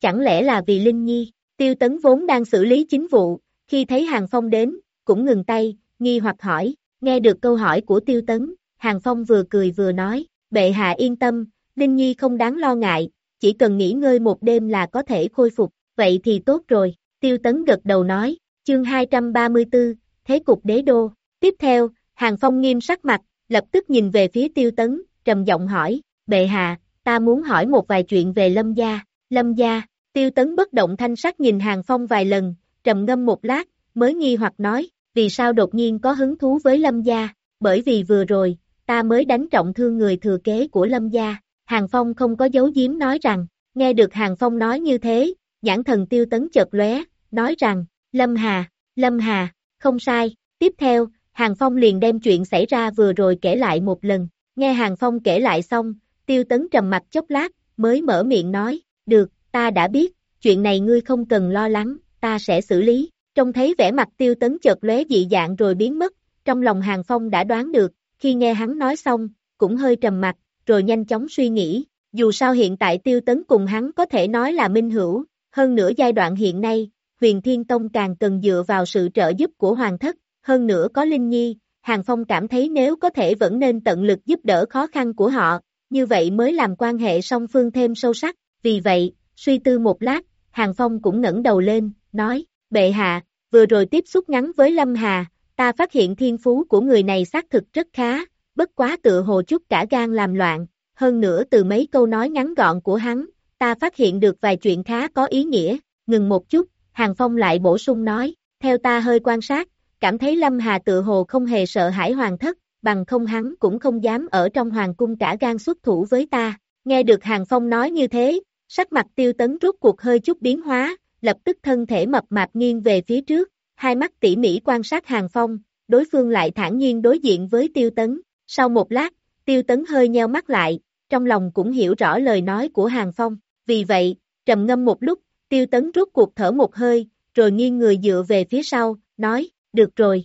Chẳng lẽ là vì Linh Nhi, tiêu tấn vốn đang xử lý chính vụ, khi thấy Hàng Phong đến, cũng ngừng tay, nghi hoặc hỏi, nghe được câu hỏi của tiêu tấn, Hàng Phong vừa cười vừa nói, bệ hạ yên tâm, Linh Nhi không đáng lo ngại, chỉ cần nghỉ ngơi một đêm là có thể khôi phục, vậy thì tốt rồi, tiêu tấn gật đầu nói, chương 234, Thế cục đế đô, tiếp theo, Hàng Phong nghiêm sắc mặt, lập tức nhìn về phía tiêu tấn, trầm giọng hỏi, bệ hạ, ta muốn hỏi một vài chuyện về lâm gia, lâm gia, tiêu tấn bất động thanh sắc nhìn Hàng Phong vài lần, trầm ngâm một lát, mới nghi hoặc nói, vì sao đột nhiên có hứng thú với lâm gia, bởi vì vừa rồi, ta mới đánh trọng thương người thừa kế của lâm gia. Hàng Phong không có dấu giếm nói rằng, nghe được Hàng Phong nói như thế, nhãn thần tiêu tấn chợt lóe, nói rằng, Lâm Hà, Lâm Hà, không sai, tiếp theo, Hàng Phong liền đem chuyện xảy ra vừa rồi kể lại một lần, nghe Hàng Phong kể lại xong, tiêu tấn trầm mặt chốc lát, mới mở miệng nói, được, ta đã biết, chuyện này ngươi không cần lo lắng, ta sẽ xử lý, trông thấy vẻ mặt tiêu tấn chợt lóe dị dạng rồi biến mất, trong lòng Hàng Phong đã đoán được, khi nghe hắn nói xong, cũng hơi trầm mặt, rồi nhanh chóng suy nghĩ, dù sao hiện tại tiêu tấn cùng hắn có thể nói là minh hữu, hơn nữa giai đoạn hiện nay, huyền thiên tông càng cần dựa vào sự trợ giúp của hoàng thất, hơn nữa có Linh Nhi, Hàng Phong cảm thấy nếu có thể vẫn nên tận lực giúp đỡ khó khăn của họ, như vậy mới làm quan hệ song phương thêm sâu sắc, vì vậy, suy tư một lát, Hàng Phong cũng ngẩng đầu lên, nói, bệ hạ, vừa rồi tiếp xúc ngắn với Lâm Hà, ta phát hiện thiên phú của người này xác thực rất khá, bất quá tựa hồ chút cả gan làm loạn, hơn nữa từ mấy câu nói ngắn gọn của hắn, ta phát hiện được vài chuyện khá có ý nghĩa, ngừng một chút, Hàng Phong lại bổ sung nói, theo ta hơi quan sát, cảm thấy Lâm Hà tựa hồ không hề sợ hãi hoàng thất, bằng không hắn cũng không dám ở trong hoàng cung cả gan xuất thủ với ta. Nghe được Hàng Phong nói như thế, sắc mặt tiêu tấn rút cuộc hơi chút biến hóa, lập tức thân thể mập mạp nghiêng về phía trước, hai mắt tỉ mỉ quan sát Hàng Phong, đối phương lại thản nhiên đối diện với tiêu tấn. Sau một lát, tiêu tấn hơi nheo mắt lại, trong lòng cũng hiểu rõ lời nói của Hàng Phong. Vì vậy, trầm ngâm một lúc, tiêu tấn rút cuộc thở một hơi, rồi nghiêng người dựa về phía sau, nói, được rồi.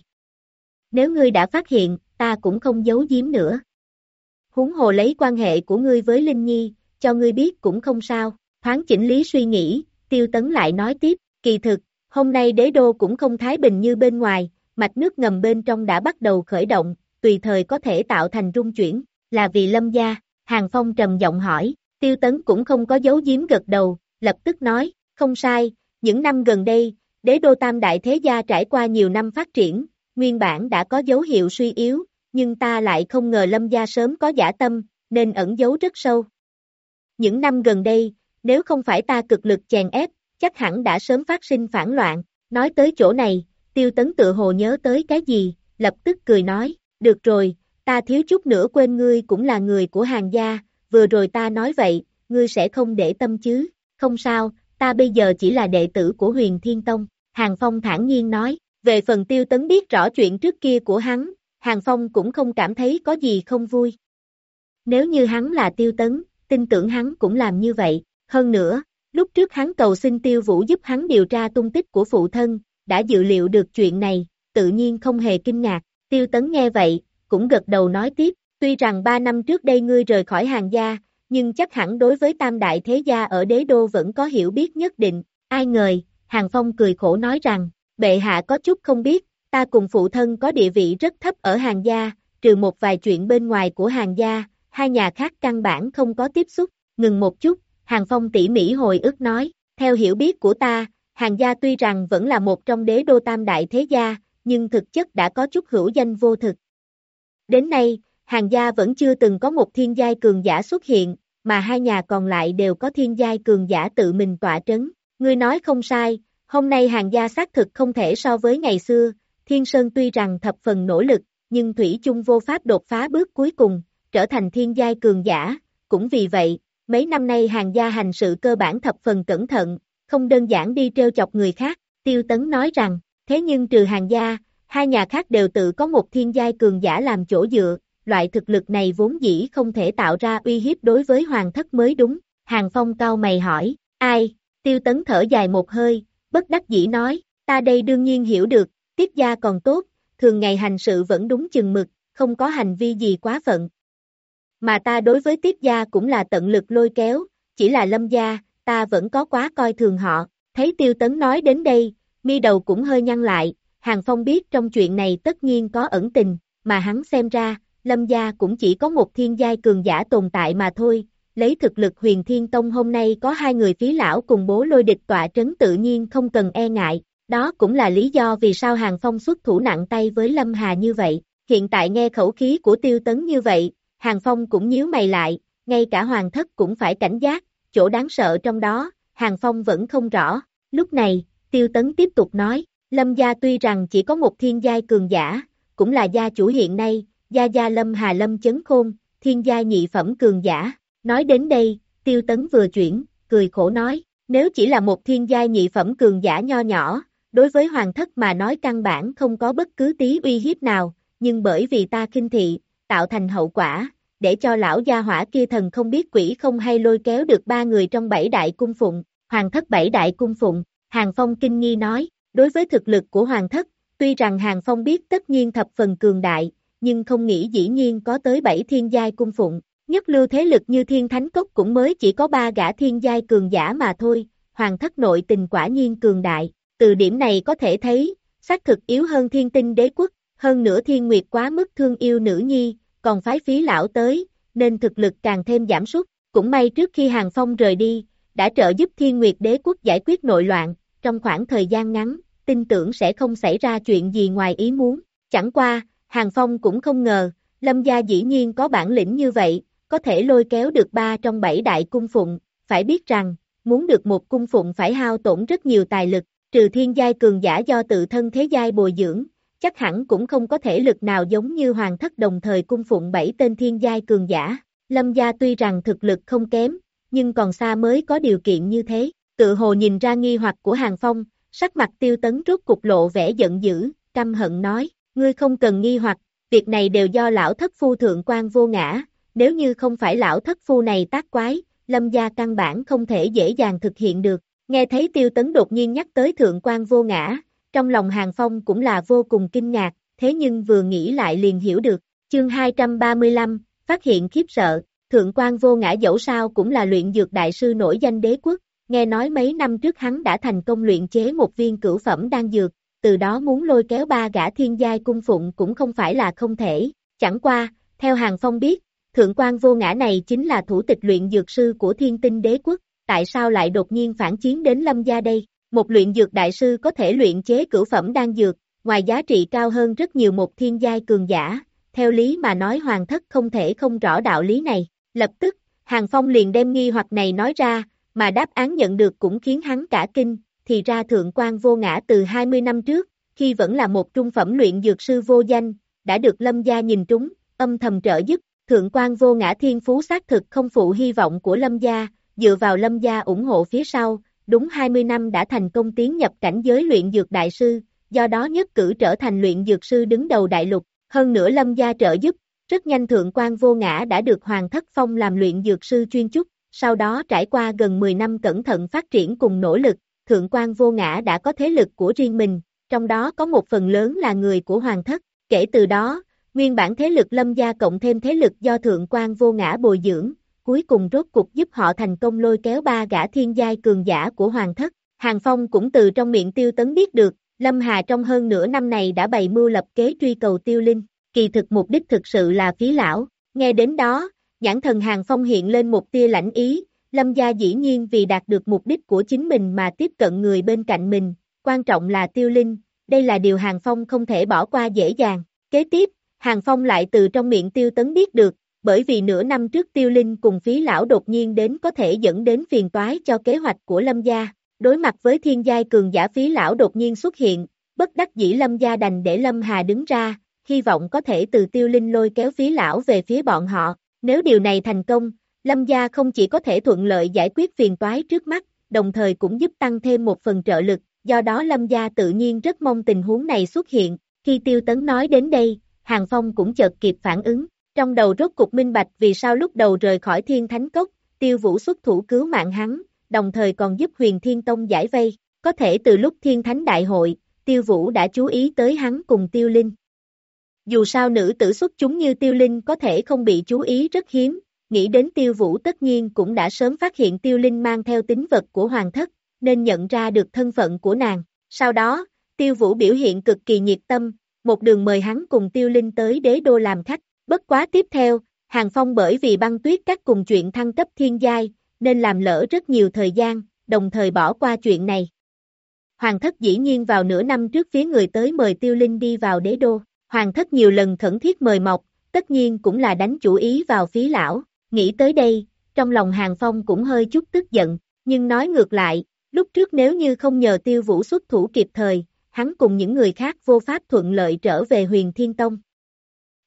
Nếu ngươi đã phát hiện, ta cũng không giấu giếm nữa. huống hồ lấy quan hệ của ngươi với Linh Nhi, cho ngươi biết cũng không sao, thoáng chỉnh lý suy nghĩ, tiêu tấn lại nói tiếp, kỳ thực, hôm nay đế đô cũng không thái bình như bên ngoài, mạch nước ngầm bên trong đã bắt đầu khởi động, tùy thời có thể tạo thành rung chuyển, là vì lâm gia, Hàng Phong trầm giọng hỏi, tiêu tấn cũng không có dấu giếm gật đầu, lập tức nói, không sai, những năm gần đây, đế đô tam đại thế gia trải qua nhiều năm phát triển, nguyên bản đã có dấu hiệu suy yếu, nhưng ta lại không ngờ lâm gia sớm có giả tâm, nên ẩn giấu rất sâu. Những năm gần đây, nếu không phải ta cực lực chèn ép, chắc hẳn đã sớm phát sinh phản loạn, nói tới chỗ này, tiêu tấn tự hồ nhớ tới cái gì, lập tức cười nói, được rồi, ta thiếu chút nữa quên ngươi cũng là người của hàng gia, vừa rồi ta nói vậy, ngươi sẽ không để tâm chứ, không sao, ta bây giờ chỉ là đệ tử của huyền thiên tông, hàng phong thản nhiên nói, về phần tiêu tấn biết rõ chuyện trước kia của hắn, hàng phong cũng không cảm thấy có gì không vui. Nếu như hắn là tiêu tấn, tin tưởng hắn cũng làm như vậy, hơn nữa, lúc trước hắn cầu xin tiêu vũ giúp hắn điều tra tung tích của phụ thân, đã dự liệu được chuyện này, tự nhiên không hề kinh ngạc, tiêu tấn nghe vậy, cũng gật đầu nói tiếp, tuy rằng ba năm trước đây ngươi rời khỏi hàng gia, nhưng chắc hẳn đối với tam đại thế gia ở đế đô vẫn có hiểu biết nhất định, ai ngờ, hàng phong cười khổ nói rằng, bệ hạ có chút không biết, ta cùng phụ thân có địa vị rất thấp ở hàng gia, trừ một vài chuyện bên ngoài của hàng gia, hai nhà khác căn bản không có tiếp xúc, ngừng một chút, hàng phong tỉ mỉ hồi ức nói, theo hiểu biết của ta, hàng gia tuy rằng vẫn là một trong đế đô tam đại thế gia, nhưng thực chất đã có chút hữu danh vô thực. Đến nay, hàng gia vẫn chưa từng có một thiên giai cường giả xuất hiện, mà hai nhà còn lại đều có thiên giai cường giả tự mình tỏa trấn. Ngươi nói không sai, hôm nay hàng gia xác thực không thể so với ngày xưa, Thiên Sơn tuy rằng thập phần nỗ lực, nhưng Thủy chung vô pháp đột phá bước cuối cùng, trở thành thiên giai cường giả, cũng vì vậy, mấy năm nay hàng gia hành sự cơ bản thập phần cẩn thận, không đơn giản đi treo chọc người khác, Tiêu Tấn nói rằng, thế nhưng trừ hàng gia, hai nhà khác đều tự có một thiên giai cường giả làm chỗ dựa, loại thực lực này vốn dĩ không thể tạo ra uy hiếp đối với hoàng thất mới đúng, hàng phong cao mày hỏi, ai, Tiêu Tấn thở dài một hơi, bất đắc dĩ nói, ta đây đương nhiên hiểu được, tiết gia còn tốt, thường ngày hành sự vẫn đúng chừng mực, không có hành vi gì quá phận. Mà ta đối với tiết gia cũng là tận lực lôi kéo, chỉ là lâm gia, ta vẫn có quá coi thường họ, thấy tiêu tấn nói đến đây, mi đầu cũng hơi nhăn lại, Hàng Phong biết trong chuyện này tất nhiên có ẩn tình, mà hắn xem ra, lâm gia cũng chỉ có một thiên giai cường giả tồn tại mà thôi, lấy thực lực huyền thiên tông hôm nay có hai người phí lão cùng bố lôi địch tọa trấn tự nhiên không cần e ngại, đó cũng là lý do vì sao Hàng Phong xuất thủ nặng tay với Lâm Hà như vậy, hiện tại nghe khẩu khí của tiêu tấn như vậy, Hàng Phong cũng nhíu mày lại, ngay cả hoàng thất cũng phải cảnh giác, chỗ đáng sợ trong đó, Hàng Phong vẫn không rõ, lúc này, tiêu tấn tiếp tục nói, Lâm gia tuy rằng chỉ có một thiên giai cường giả, cũng là gia chủ hiện nay, gia gia Lâm Hà Lâm chấn khôn, thiên gia nhị phẩm cường giả, nói đến đây, tiêu tấn vừa chuyển, cười khổ nói, nếu chỉ là một thiên giai nhị phẩm cường giả nho nhỏ, đối với hoàng thất mà nói căn bản không có bất cứ tí uy hiếp nào, nhưng bởi vì ta kinh thị, tạo thành hậu quả, để cho lão gia hỏa kia thần không biết quỷ không hay lôi kéo được ba người trong bảy đại cung phụng, hoàng thất bảy đại cung phụng, Hàng Phong kinh nghi nói, đối với thực lực của hoàng thất, tuy rằng Hàng Phong biết tất nhiên thập phần cường đại, nhưng không nghĩ dĩ nhiên có tới bảy thiên giai cung phụng, nhất lưu thế lực như thiên thánh cốc cũng mới chỉ có ba gã thiên giai cường giả mà thôi, hoàng thất nội tình quả nhiên cường đại, từ điểm này có thể thấy, xác thực yếu hơn thiên tinh đế quốc, hơn nữa thiên nguyệt quá mức thương yêu nữ nhi, còn phái phí lão tới, nên thực lực càng thêm giảm sút. Cũng may trước khi Hàng Phong rời đi, đã trợ giúp thiên nguyệt đế quốc giải quyết nội loạn, trong khoảng thời gian ngắn, tin tưởng sẽ không xảy ra chuyện gì ngoài ý muốn. Chẳng qua, Hàng Phong cũng không ngờ, Lâm gia dĩ nhiên có bản lĩnh như vậy, có thể lôi kéo được ba trong bảy đại cung phụng, phải biết rằng, muốn được một cung phụng phải hao tổn rất nhiều tài lực, trừ thiên giai cường giả do tự thân thế giai bồi dưỡng, chắc hẳn cũng không có thể lực nào giống như hoàng thất đồng thời cung phụng bảy tên thiên giai cường giả. Lâm gia tuy rằng thực lực không kém, nhưng còn xa mới có điều kiện như thế. Tự hồ nhìn ra nghi hoặc của Hàng Phong, sắc mặt tiêu tấn rút cục lộ vẻ giận dữ, căm hận nói, ngươi không cần nghi hoặc, việc này đều do lão thất phu thượng quan vô ngã, nếu như không phải lão thất phu này tác quái, lâm gia căn bản không thể dễ dàng thực hiện được. Nghe thấy tiêu tấn đột nhiên nhắc tới thượng quan vô ngã, trong lòng Hàng Phong cũng là vô cùng kinh ngạc, thế nhưng vừa nghĩ lại liền hiểu được, chương 235, phát hiện khiếp sợ, thượng quan vô ngã dẫu sao cũng là luyện dược đại sư nổi danh đế quốc, nghe nói mấy năm trước hắn đã thành công luyện chế một viên cửu phẩm đan dược, từ đó muốn lôi kéo ba gã thiên giai cung phụng cũng không phải là không thể, chẳng qua, theo Hàng Phong biết, thượng quan vô ngã này chính là thủ tịch luyện dược sư của thiên tinh đế quốc, tại sao lại đột nhiên phản chiến đến lâm gia đây? Một luyện dược đại sư có thể luyện chế cửu phẩm đan dược, ngoài giá trị cao hơn rất nhiều một thiên giai cường giả, theo lý mà nói hoàng thất không thể không rõ đạo lý này. Lập tức, Hàng Phong liền đem nghi hoặc này nói ra, mà đáp án nhận được cũng khiến hắn cả kinh, thì ra thượng quan vô ngã từ 20 năm trước, khi vẫn là một trung phẩm luyện dược sư vô danh, đã được lâm gia nhìn trúng, âm thầm trợ giúp, thượng quan vô ngã thiên phú xác thực không phụ hy vọng của lâm gia, dựa vào lâm gia ủng hộ phía sau, đúng 20 năm đã thành công tiến nhập cảnh giới luyện dược đại sư, do đó nhất cử trở thành luyện dược sư đứng đầu đại lục, hơn nữa lâm gia trợ giúp, rất nhanh thượng quan vô ngã đã được hoàng thất phong làm luyện dược sư chuyên trúc, sau đó trải qua gần 10 năm cẩn thận phát triển cùng nỗ lực, thượng quan vô ngã đã có thế lực của riêng mình, trong đó có một phần lớn là người của hoàng thất, kể từ đó, nguyên bản thế lực lâm gia cộng thêm thế lực do thượng quan vô ngã bồi dưỡng, cuối cùng rốt cuộc giúp họ thành công lôi kéo ba gã thiên giai cường giả của hoàng thất. Hàng Phong cũng từ trong miệng tiêu tấn biết được, Lâm Hà trong hơn nửa năm này đã bày mưu lập kế truy cầu tiêu linh, kỳ thực mục đích thực sự là phí lão, nghe đến đó, nhãn thần Hàng Phong hiện lên một tia lãnh ý, Lâm gia dĩ nhiên vì đạt được mục đích của chính mình mà tiếp cận người bên cạnh mình, quan trọng là tiêu linh, đây là điều Hàng Phong không thể bỏ qua dễ dàng. Kế tiếp, Hàng Phong lại từ trong miệng tiêu tấn biết được, bởi vì nửa năm trước tiêu linh cùng phí lão đột nhiên đến có thể dẫn đến phiền toái cho kế hoạch của Lâm gia. Đối mặt với thiên giai cường giả phí lão đột nhiên xuất hiện, bất đắc dĩ Lâm gia đành để Lâm Hà đứng ra, hy vọng có thể từ tiêu linh lôi kéo phí lão về phía bọn họ. Nếu điều này thành công, Lâm gia không chỉ có thể thuận lợi giải quyết phiền toái trước mắt, đồng thời cũng giúp tăng thêm một phần trợ lực, do đó Lâm gia tự nhiên rất mong tình huống này xuất hiện. Khi Tiêu Tấn nói đến đây, Hàng Phong cũng chợt kịp phản ứng, trong đầu rốt cục minh bạch vì sao lúc đầu rời khỏi thiên thánh cốc, Tiêu Vũ xuất thủ cứu mạng hắn, đồng thời còn giúp huyền thiên tông giải vây, có thể từ lúc thiên thánh đại hội, Tiêu Vũ đã chú ý tới hắn cùng Tiêu Linh. Dù sao nữ tử xuất chúng như Tiêu Linh có thể không bị chú ý rất hiếm, nghĩ đến Tiêu Vũ tất nhiên cũng đã sớm phát hiện Tiêu Linh mang theo tính vật của hoàng thất, nên nhận ra được thân phận của nàng. Sau đó, Tiêu Vũ biểu hiện cực kỳ nhiệt tâm, một đường mời hắn cùng Tiêu Linh tới đế đô làm khách. Bất quá tiếp theo, Hàng Phong bởi vì băng tuyết các cùng chuyện thăng cấp thiên giai, nên làm lỡ rất nhiều thời gian, đồng thời bỏ qua chuyện này. Hoàng thất dĩ nhiên vào nửa năm trước phía người tới mời Tiêu Linh đi vào đế đô. Hoàng thất nhiều lần khẩn thiết mời mọc, tất nhiên cũng là đánh chủ ý vào phía lão. Nghĩ tới đây, trong lòng Hàng Phong cũng hơi chút tức giận, nhưng nói ngược lại, lúc trước nếu như không nhờ tiêu vũ xuất thủ kịp thời, hắn cùng những người khác vô pháp thuận lợi trở về huyền thiên tông.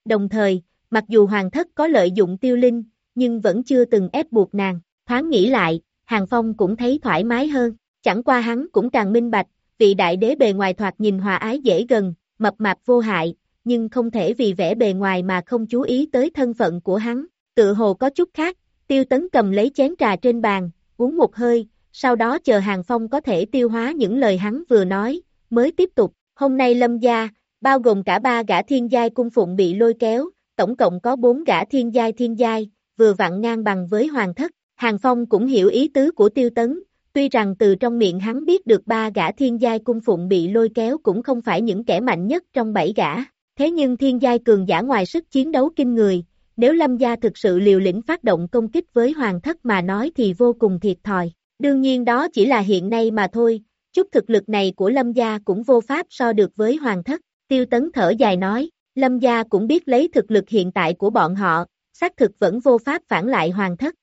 Đồng thời, mặc dù hoàng thất có lợi dụng tiêu linh, nhưng vẫn chưa từng ép buộc nàng, thoáng nghĩ lại, Hàng Phong cũng thấy thoải mái hơn, chẳng qua hắn cũng càng minh bạch, vị đại đế bề ngoài thoạt nhìn hòa ái dễ gần, mập mạp vô hại, nhưng không thể vì vẻ bề ngoài mà không chú ý tới thân phận của hắn, tự hồ có chút khác, tiêu tấn cầm lấy chén trà trên bàn, uống một hơi, sau đó chờ Hàng Phong có thể tiêu hóa những lời hắn vừa nói, mới tiếp tục, hôm nay lâm gia, bao gồm cả ba gã thiên giai cung phụng bị lôi kéo, tổng cộng có bốn gã thiên giai thiên giai, vừa vặn ngang bằng với hoàng thất, Hàng Phong cũng hiểu ý tứ của tiêu tấn, tuy rằng từ trong miệng hắn biết được ba gã thiên giai cung phụng bị lôi kéo cũng không phải những kẻ mạnh nhất trong bảy gã, thế nhưng thiên giai cường giả ngoài sức chiến đấu kinh người, nếu lâm gia thực sự liều lĩnh phát động công kích với hoàng thất mà nói thì vô cùng thiệt thòi. Đương nhiên đó chỉ là hiện nay mà thôi, chút thực lực này của Lâm Gia cũng vô pháp so được với Hoàng Thất. Tiêu Tấn thở dài nói, Lâm Gia cũng biết lấy thực lực hiện tại của bọn họ, xác thực vẫn vô pháp phản lại Hoàng Thất.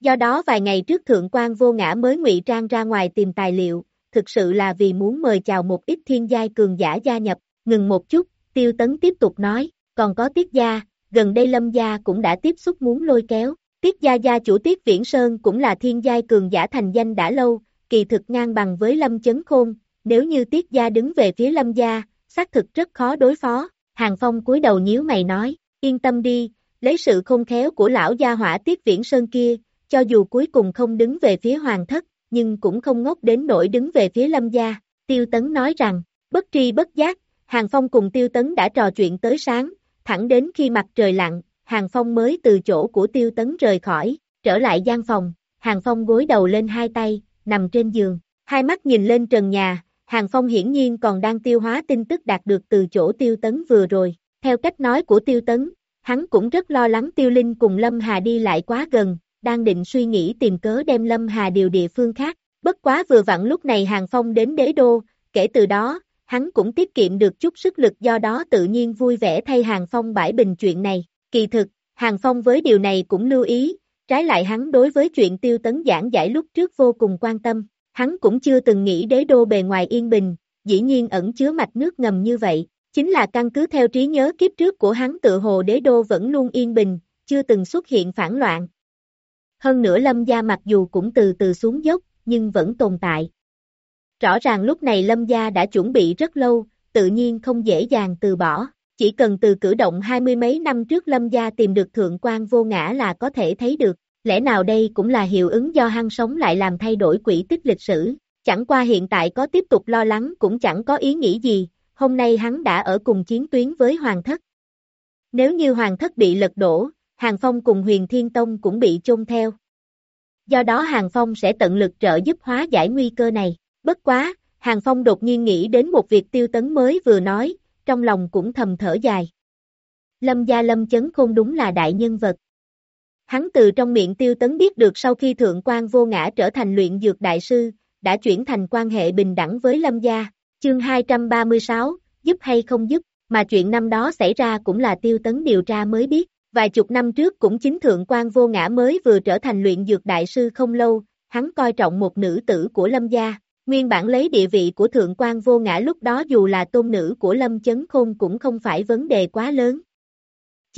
Do đó vài ngày trước Thượng quan vô ngã mới ngụy trang ra ngoài tìm tài liệu, thực sự là vì muốn mời chào một ít thiên giai cường giả gia nhập, ngừng một chút, Tiêu Tấn tiếp tục nói, còn có Tiết Gia, gần đây Lâm Gia cũng đã tiếp xúc muốn lôi kéo, Tiết Gia Gia chủ Tiết Viễn Sơn cũng là thiên giai cường giả thành danh đã lâu, kỳ thực ngang bằng với Lâm Chấn Khôn, nếu như Tiết Gia đứng về phía Lâm Gia, xác thực rất khó đối phó, Hàng Phong cúi đầu nhíu mày nói, yên tâm đi, lấy sự khôn khéo của lão gia hỏa Tiết Viễn Sơn kia, cho dù cuối cùng không đứng về phía Hoàng Thất, nhưng cũng không ngốc đến nỗi đứng về phía Lâm Gia, Tiêu Tấn nói rằng, bất tri bất giác, Hàng Phong cùng Tiêu Tấn đã trò chuyện tới sáng, thẳng đến khi mặt trời lặn, Hàng Phong mới từ chỗ của Tiêu Tấn rời khỏi, trở lại gian phòng, Hàng Phong gối đầu lên hai tay, nằm trên giường, hai mắt nhìn lên trần nhà, Hàng Phong hiển nhiên còn đang tiêu hóa tin tức đạt được từ chỗ Tiêu Tấn vừa rồi, theo cách nói của Tiêu Tấn, hắn cũng rất lo lắng Tiêu Linh cùng Lâm Hà đi lại quá gần, đang định suy nghĩ tìm cớ đem Lâm Hà điều địa phương khác, bất quá vừa vặn lúc này Hàng Phong đến đế đô, kể từ đó, hắn cũng tiết kiệm được chút sức lực do đó tự nhiên vui vẻ thay Hàng Phong bãi bình chuyện này, kỳ thực, Hàng Phong với điều này cũng lưu ý, trái lại hắn đối với chuyện tiêu tấn giảng giải lúc trước vô cùng quan tâm, hắn cũng chưa từng nghĩ đế đô bề ngoài yên bình, dĩ nhiên ẩn chứa mạch nước ngầm như vậy, chính là căn cứ theo trí nhớ kiếp trước của hắn tự hồ đế đô vẫn luôn yên bình, chưa từng xuất hiện phản loạn. Hơn nữa lâm gia mặc dù cũng từ từ xuống dốc, nhưng vẫn tồn tại. Rõ ràng lúc này lâm gia đã chuẩn bị rất lâu, tự nhiên không dễ dàng từ bỏ, chỉ cần từ cử động hai mươi mấy năm trước lâm gia tìm được thượng quan vô ngã là có thể thấy được, lẽ nào đây cũng là hiệu ứng do hăng sống lại làm thay đổi quỹ tích lịch sử, chẳng qua hiện tại có tiếp tục lo lắng cũng chẳng có ý nghĩ gì, hôm nay hắn đã ở cùng chiến tuyến với Hoàng thất. Nếu như Hoàng thất bị lật đổ, Hàng Phong cùng huyền Thiên Tông cũng bị chôn theo. Do đó Hàng Phong sẽ tận lực trợ giúp hóa giải nguy cơ này. Bất quá, Hàng Phong đột nhiên nghĩ đến một việc tiêu tấn mới vừa nói, trong lòng cũng thầm thở dài. Lâm gia lâm chấn khôn đúng là đại nhân vật. Hắn từ trong miệng tiêu tấn biết được sau khi thượng quan vô ngã trở thành luyện dược đại sư, đã chuyển thành quan hệ bình đẳng với lâm gia. Chương 236, giúp hay không giúp, mà chuyện năm đó xảy ra cũng là tiêu tấn điều tra mới biết. Vài chục năm trước cũng chính thượng quan vô ngã mới vừa trở thành luyện dược đại sư không lâu, hắn coi trọng một nữ tử của lâm gia, Nguyên bản lấy địa vị của thượng quan vô ngã lúc đó dù là tôn nữ của Lâm Chấn Khôn cũng không phải vấn đề quá lớn.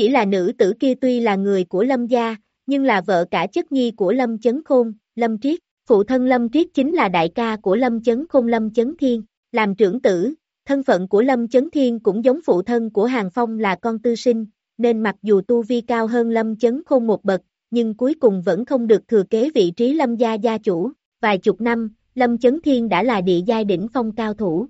Chỉ là nữ tử kia tuy là người của Lâm gia, nhưng là vợ cả chất nhi của Lâm Chấn Khôn, Lâm Triết, phụ thân Lâm Triết chính là đại ca của Lâm Chấn Khôn Lâm Chấn Thiên, làm trưởng tử, thân phận của Lâm Chấn Thiên cũng giống phụ thân của Hàng Phong là con tư sinh, nên mặc dù tu vi cao hơn Lâm Chấn Khôn một bậc, nhưng cuối cùng vẫn không được thừa kế vị trí Lâm gia gia chủ, vài chục năm, Lâm Chấn Thiên đã là địa giai đỉnh phong cao thủ.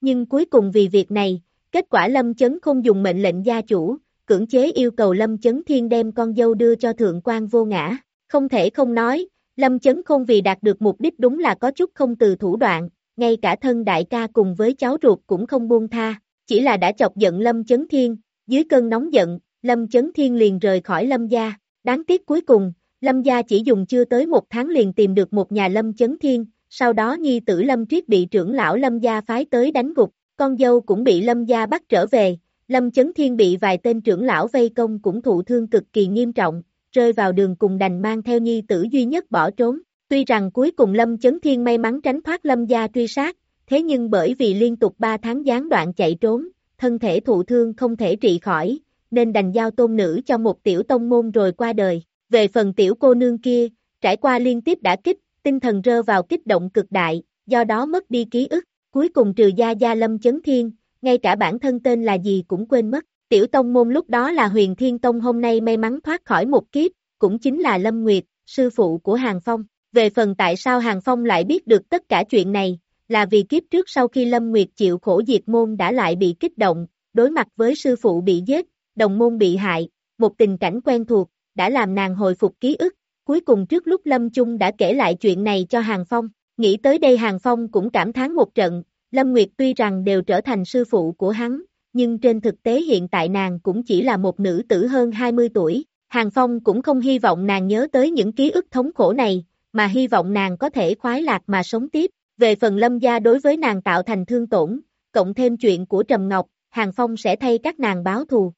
Nhưng cuối cùng vì việc này, kết quả Lâm Chấn Khôn dùng mệnh lệnh gia chủ, cưỡng chế yêu cầu Lâm Chấn Thiên đem con dâu đưa cho Thượng quan vô ngã. Không thể không nói, Lâm Chấn không vì đạt được mục đích đúng là có chút không từ thủ đoạn, ngay cả thân đại ca cùng với cháu ruột cũng không buông tha, chỉ là đã chọc giận Lâm Chấn Thiên, dưới cơn nóng giận, Lâm Chấn Thiên liền rời khỏi Lâm gia, đáng tiếc cuối cùng, Lâm gia chỉ dùng chưa tới một tháng liền tìm được một nhà Lâm Chấn Thiên, sau đó nhi tử Lâm Triết bị trưởng lão Lâm gia phái tới đánh gục, con dâu cũng bị Lâm gia bắt trở về, Lâm Chấn Thiên bị vài tên trưởng lão vây công cũng thụ thương cực kỳ nghiêm trọng, rơi vào đường cùng đành mang theo nhi tử duy nhất bỏ trốn. Tuy rằng cuối cùng Lâm Chấn Thiên may mắn tránh thoát Lâm gia truy sát, thế nhưng bởi vì liên tục 3 tháng gián đoạn chạy trốn, thân thể thụ thương không thể trị khỏi, nên đành giao tôn nữ cho một tiểu tông môn rồi qua đời. Về phần tiểu cô nương kia, trải qua liên tiếp đã kích, tinh thần rơ vào kích động cực đại, do đó mất đi ký ức, cuối cùng trừ gia gia lâm chấn thiên, ngay cả bản thân tên là gì cũng quên mất. Tiểu tông môn lúc đó là huyền thiên tông hôm nay may mắn thoát khỏi một kiếp, cũng chính là Lâm Nguyệt, sư phụ của Hàng Phong. Về phần tại sao Hàng Phong lại biết được tất cả chuyện này, là vì kiếp trước sau khi Lâm Nguyệt chịu khổ diệt môn đã lại bị kích động, đối mặt với sư phụ bị giết, đồng môn bị hại, một tình cảnh quen thuộc, đã làm nàng hồi phục ký ức, cuối cùng trước lúc Lâm Trung đã kể lại chuyện này cho Hàng Phong, nghĩ tới đây Hàng Phong cũng cảm thán một trận, Lâm Nguyệt tuy rằng đều trở thành sư phụ của hắn, nhưng trên thực tế hiện tại nàng cũng chỉ là một nữ tử hơn 20 tuổi, Hàng Phong cũng không hy vọng nàng nhớ tới những ký ức thống khổ này, mà hy vọng nàng có thể khoái lạc mà sống tiếp, về phần Lâm gia đối với nàng tạo thành thương tổn, cộng thêm chuyện của Trầm Ngọc, Hàng Phong sẽ thay các nàng báo thù.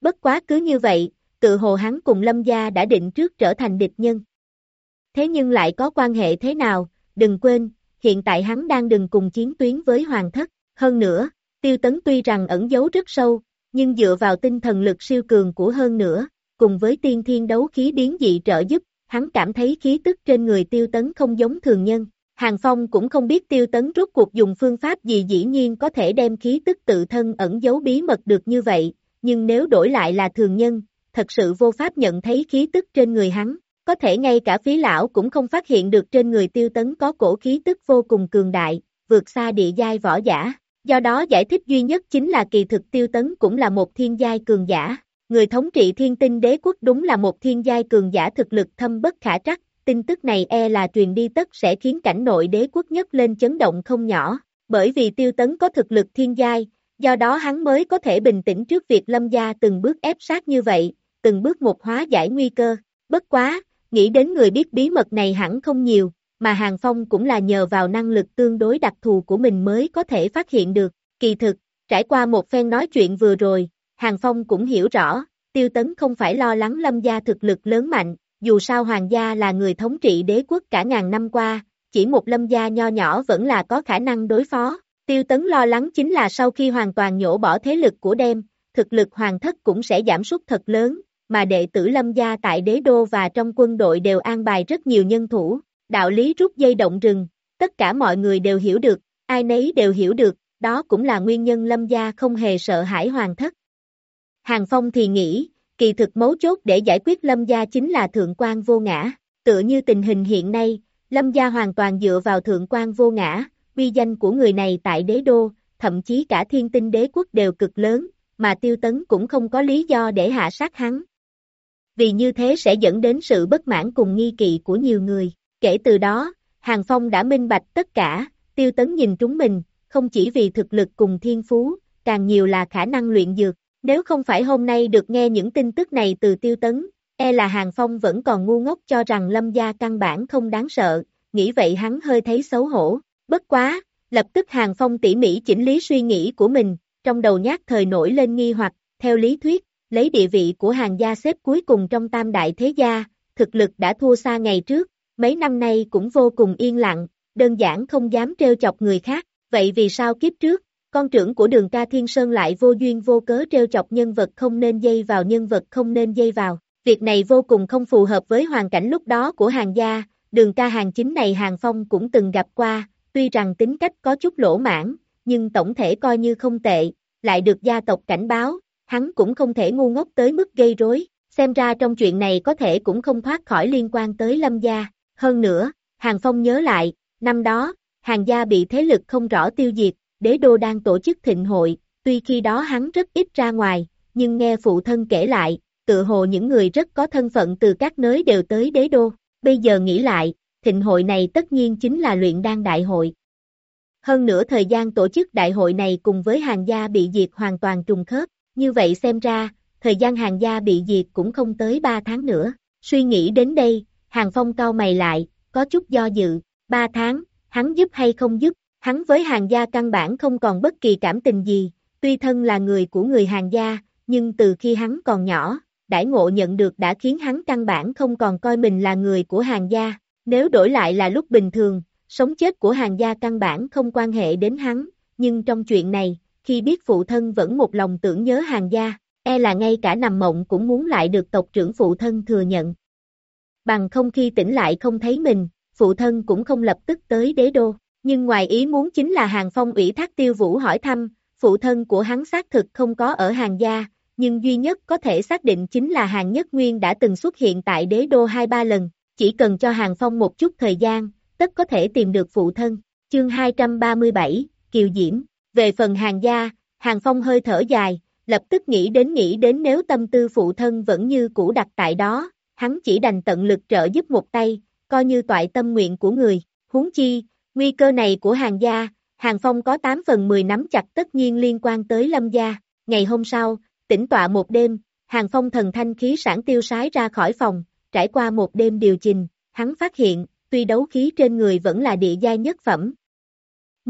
Bất quá cứ như vậy, tự hồ hắn cùng Lâm Gia đã định trước trở thành địch nhân. Thế nhưng lại có quan hệ thế nào, đừng quên, hiện tại hắn đang đừng cùng chiến tuyến với Hoàng thất, hơn nữa, tiêu tấn tuy rằng ẩn giấu rất sâu, nhưng dựa vào tinh thần lực siêu cường của hơn nữa, cùng với tiên thiên đấu khí biến dị trợ giúp, hắn cảm thấy khí tức trên người tiêu tấn không giống thường nhân. Hàng Phong cũng không biết tiêu tấn rốt cuộc dùng phương pháp gì dĩ nhiên có thể đem khí tức tự thân ẩn giấu bí mật được như vậy, nhưng nếu đổi lại là thường nhân, thật sự vô pháp nhận thấy khí tức trên người hắn, có thể ngay cả phí lão cũng không phát hiện được trên người tiêu tấn có cổ khí tức vô cùng cường đại, vượt xa địa giai võ giả. Do đó giải thích duy nhất chính là kỳ thực tiêu tấn cũng là một thiên giai cường giả. người thống trị thiên tinh đế quốc đúng là một thiên giai cường giả thực lực thâm bất khả trắc, tin tức này e là truyền đi tất sẽ khiến cảnh nội đế quốc nhất lên chấn động không nhỏ, bởi vì tiêu tấn có thực lực thiên giai, do đó hắn mới có thể bình tĩnh trước việc lâm gia từng bước ép sát như vậy, từng bước một hóa giải nguy cơ, bất quá, nghĩ đến người biết bí mật này hẳn không nhiều, mà Hàng Phong cũng là nhờ vào năng lực tương đối đặc thù của mình mới có thể phát hiện được, kỳ thực, trải qua một phen nói chuyện vừa rồi, Hàng Phong cũng hiểu rõ, tiêu tấn không phải lo lắng lâm gia thực lực lớn mạnh, dù sao hoàng gia là người thống trị đế quốc cả ngàn năm qua, chỉ một lâm gia nho nhỏ vẫn là có khả năng đối phó. Tiêu tấn lo lắng chính là sau khi hoàn toàn nhổ bỏ thế lực của đem, thực lực hoàng thất cũng sẽ giảm sút thật lớn, mà đệ tử lâm gia tại đế đô và trong quân đội đều an bài rất nhiều nhân thủ, đạo lý rút dây động rừng, tất cả mọi người đều hiểu được, ai nấy đều hiểu được, đó cũng là nguyên nhân lâm gia không hề sợ hãi hoàng thất. Hàng Phong thì nghĩ, kỳ thực mấu chốt để giải quyết lâm gia chính là thượng quan vô ngã, tựa như tình hình hiện nay, lâm gia hoàn toàn dựa vào thượng quan vô ngã, uy danh của người này tại đế đô, thậm chí cả thiên tinh đế quốc đều cực lớn, mà tiêu tấn cũng không có lý do để hạ sát hắn. Vì như thế sẽ dẫn đến sự bất mãn cùng nghi kỵ của nhiều người. Kể từ đó, Hàng Phong đã minh bạch tất cả, tiêu tấn nhìn chúng mình, không chỉ vì thực lực cùng thiên phú, càng nhiều là khả năng luyện dược. Nếu không phải hôm nay được nghe những tin tức này từ tiêu tấn, e là Hàng Phong vẫn còn ngu ngốc cho rằng lâm gia căn bản không đáng sợ, nghĩ vậy hắn hơi thấy xấu hổ. Bất quá, lập tức Hàng Phong tỉ mỉ chỉnh lý suy nghĩ của mình, trong đầu nhát thời nổi lên nghi hoặc, theo lý thuyết, lấy địa vị của hàng gia xếp cuối cùng trong tam đại thế gia, thực lực đã thua xa ngày trước, mấy năm nay cũng vô cùng yên lặng, đơn giản không dám trêu chọc người khác, vậy vì sao kiếp trước, con trưởng của đường ca Thiên Sơn lại vô duyên vô cớ trêu chọc nhân vật không nên dây vào nhân vật không nên dây vào, việc này vô cùng không phù hợp với hoàn cảnh lúc đó của hàng gia, đường ca hàng chính này hàng phong cũng từng gặp qua, tuy rằng tính cách có chút lỗ mãn, nhưng tổng thể coi như không tệ, lại được gia tộc cảnh báo, hắn cũng không thể ngu ngốc tới mức gây rối, xem ra trong chuyện này có thể cũng không thoát khỏi liên quan tới lâm gia. Hơn nữa, Hàng Phong nhớ lại, năm đó, hàng gia bị thế lực không rõ tiêu diệt, đế đô đang tổ chức thịnh hội, tuy khi đó hắn rất ít ra ngoài, nhưng nghe phụ thân kể lại, tự hồ những người rất có thân phận từ các nơi đều tới đế đô. Bây giờ nghĩ lại, thịnh hội này tất nhiên chính là luyện đan đại hội. Hơn nữa thời gian tổ chức đại hội này cùng với hàng gia bị diệt hoàn toàn trùng khớp, như vậy xem ra, thời gian hàng gia bị diệt cũng không tới 3 tháng nữa. Suy nghĩ đến đây, hàng phong cao mày lại, có chút do dự, 3 tháng, hắn giúp hay không giúp, hắn với hàng gia căn bản không còn bất kỳ cảm tình gì, tuy thân là người của người hàng gia, nhưng từ khi hắn còn nhỏ, đãi ngộ nhận được đã khiến hắn căn bản không còn coi mình là người của hàng gia, nếu đổi lại là lúc bình thường, sống chết của hàng gia căn bản không quan hệ đến hắn, nhưng trong chuyện này, khi biết phụ thân vẫn một lòng tưởng nhớ hàng gia, e là ngay cả nằm mộng cũng muốn lại được tộc trưởng phụ thân thừa nhận. Bằng không khi tỉnh lại không thấy mình, phụ thân cũng không lập tức tới đế đô, nhưng ngoài ý muốn chính là hàng phong ủy thác tiêu vũ hỏi thăm, phụ thân của hắn xác thực không có ở hàng gia, nhưng duy nhất có thể xác định chính là hàng nhất nguyên đã từng xuất hiện tại đế đô hai ba lần, chỉ cần cho hàng phong một chút thời gian, tất có thể tìm được phụ thân. Chương 237, Kiều Diễm, về phần hàng gia, hàng phong hơi thở dài, lập tức nghĩ đến nghĩ đến nếu tâm tư phụ thân vẫn như cũ đặt tại đó, hắn chỉ đành tận lực trợ giúp một tay, coi như toại tâm nguyện của người, huống chi, nguy cơ này của hàng gia, hàng phong có 8 phần 10 nắm chặt tất nhiên liên quan tới lâm gia, ngày hôm sau, tĩnh tọa một đêm, hàng phong thần thanh khí sản tiêu sái ra khỏi phòng, trải qua một đêm điều chỉnh, hắn phát hiện, tuy đấu khí trên người vẫn là địa giai nhất phẩm.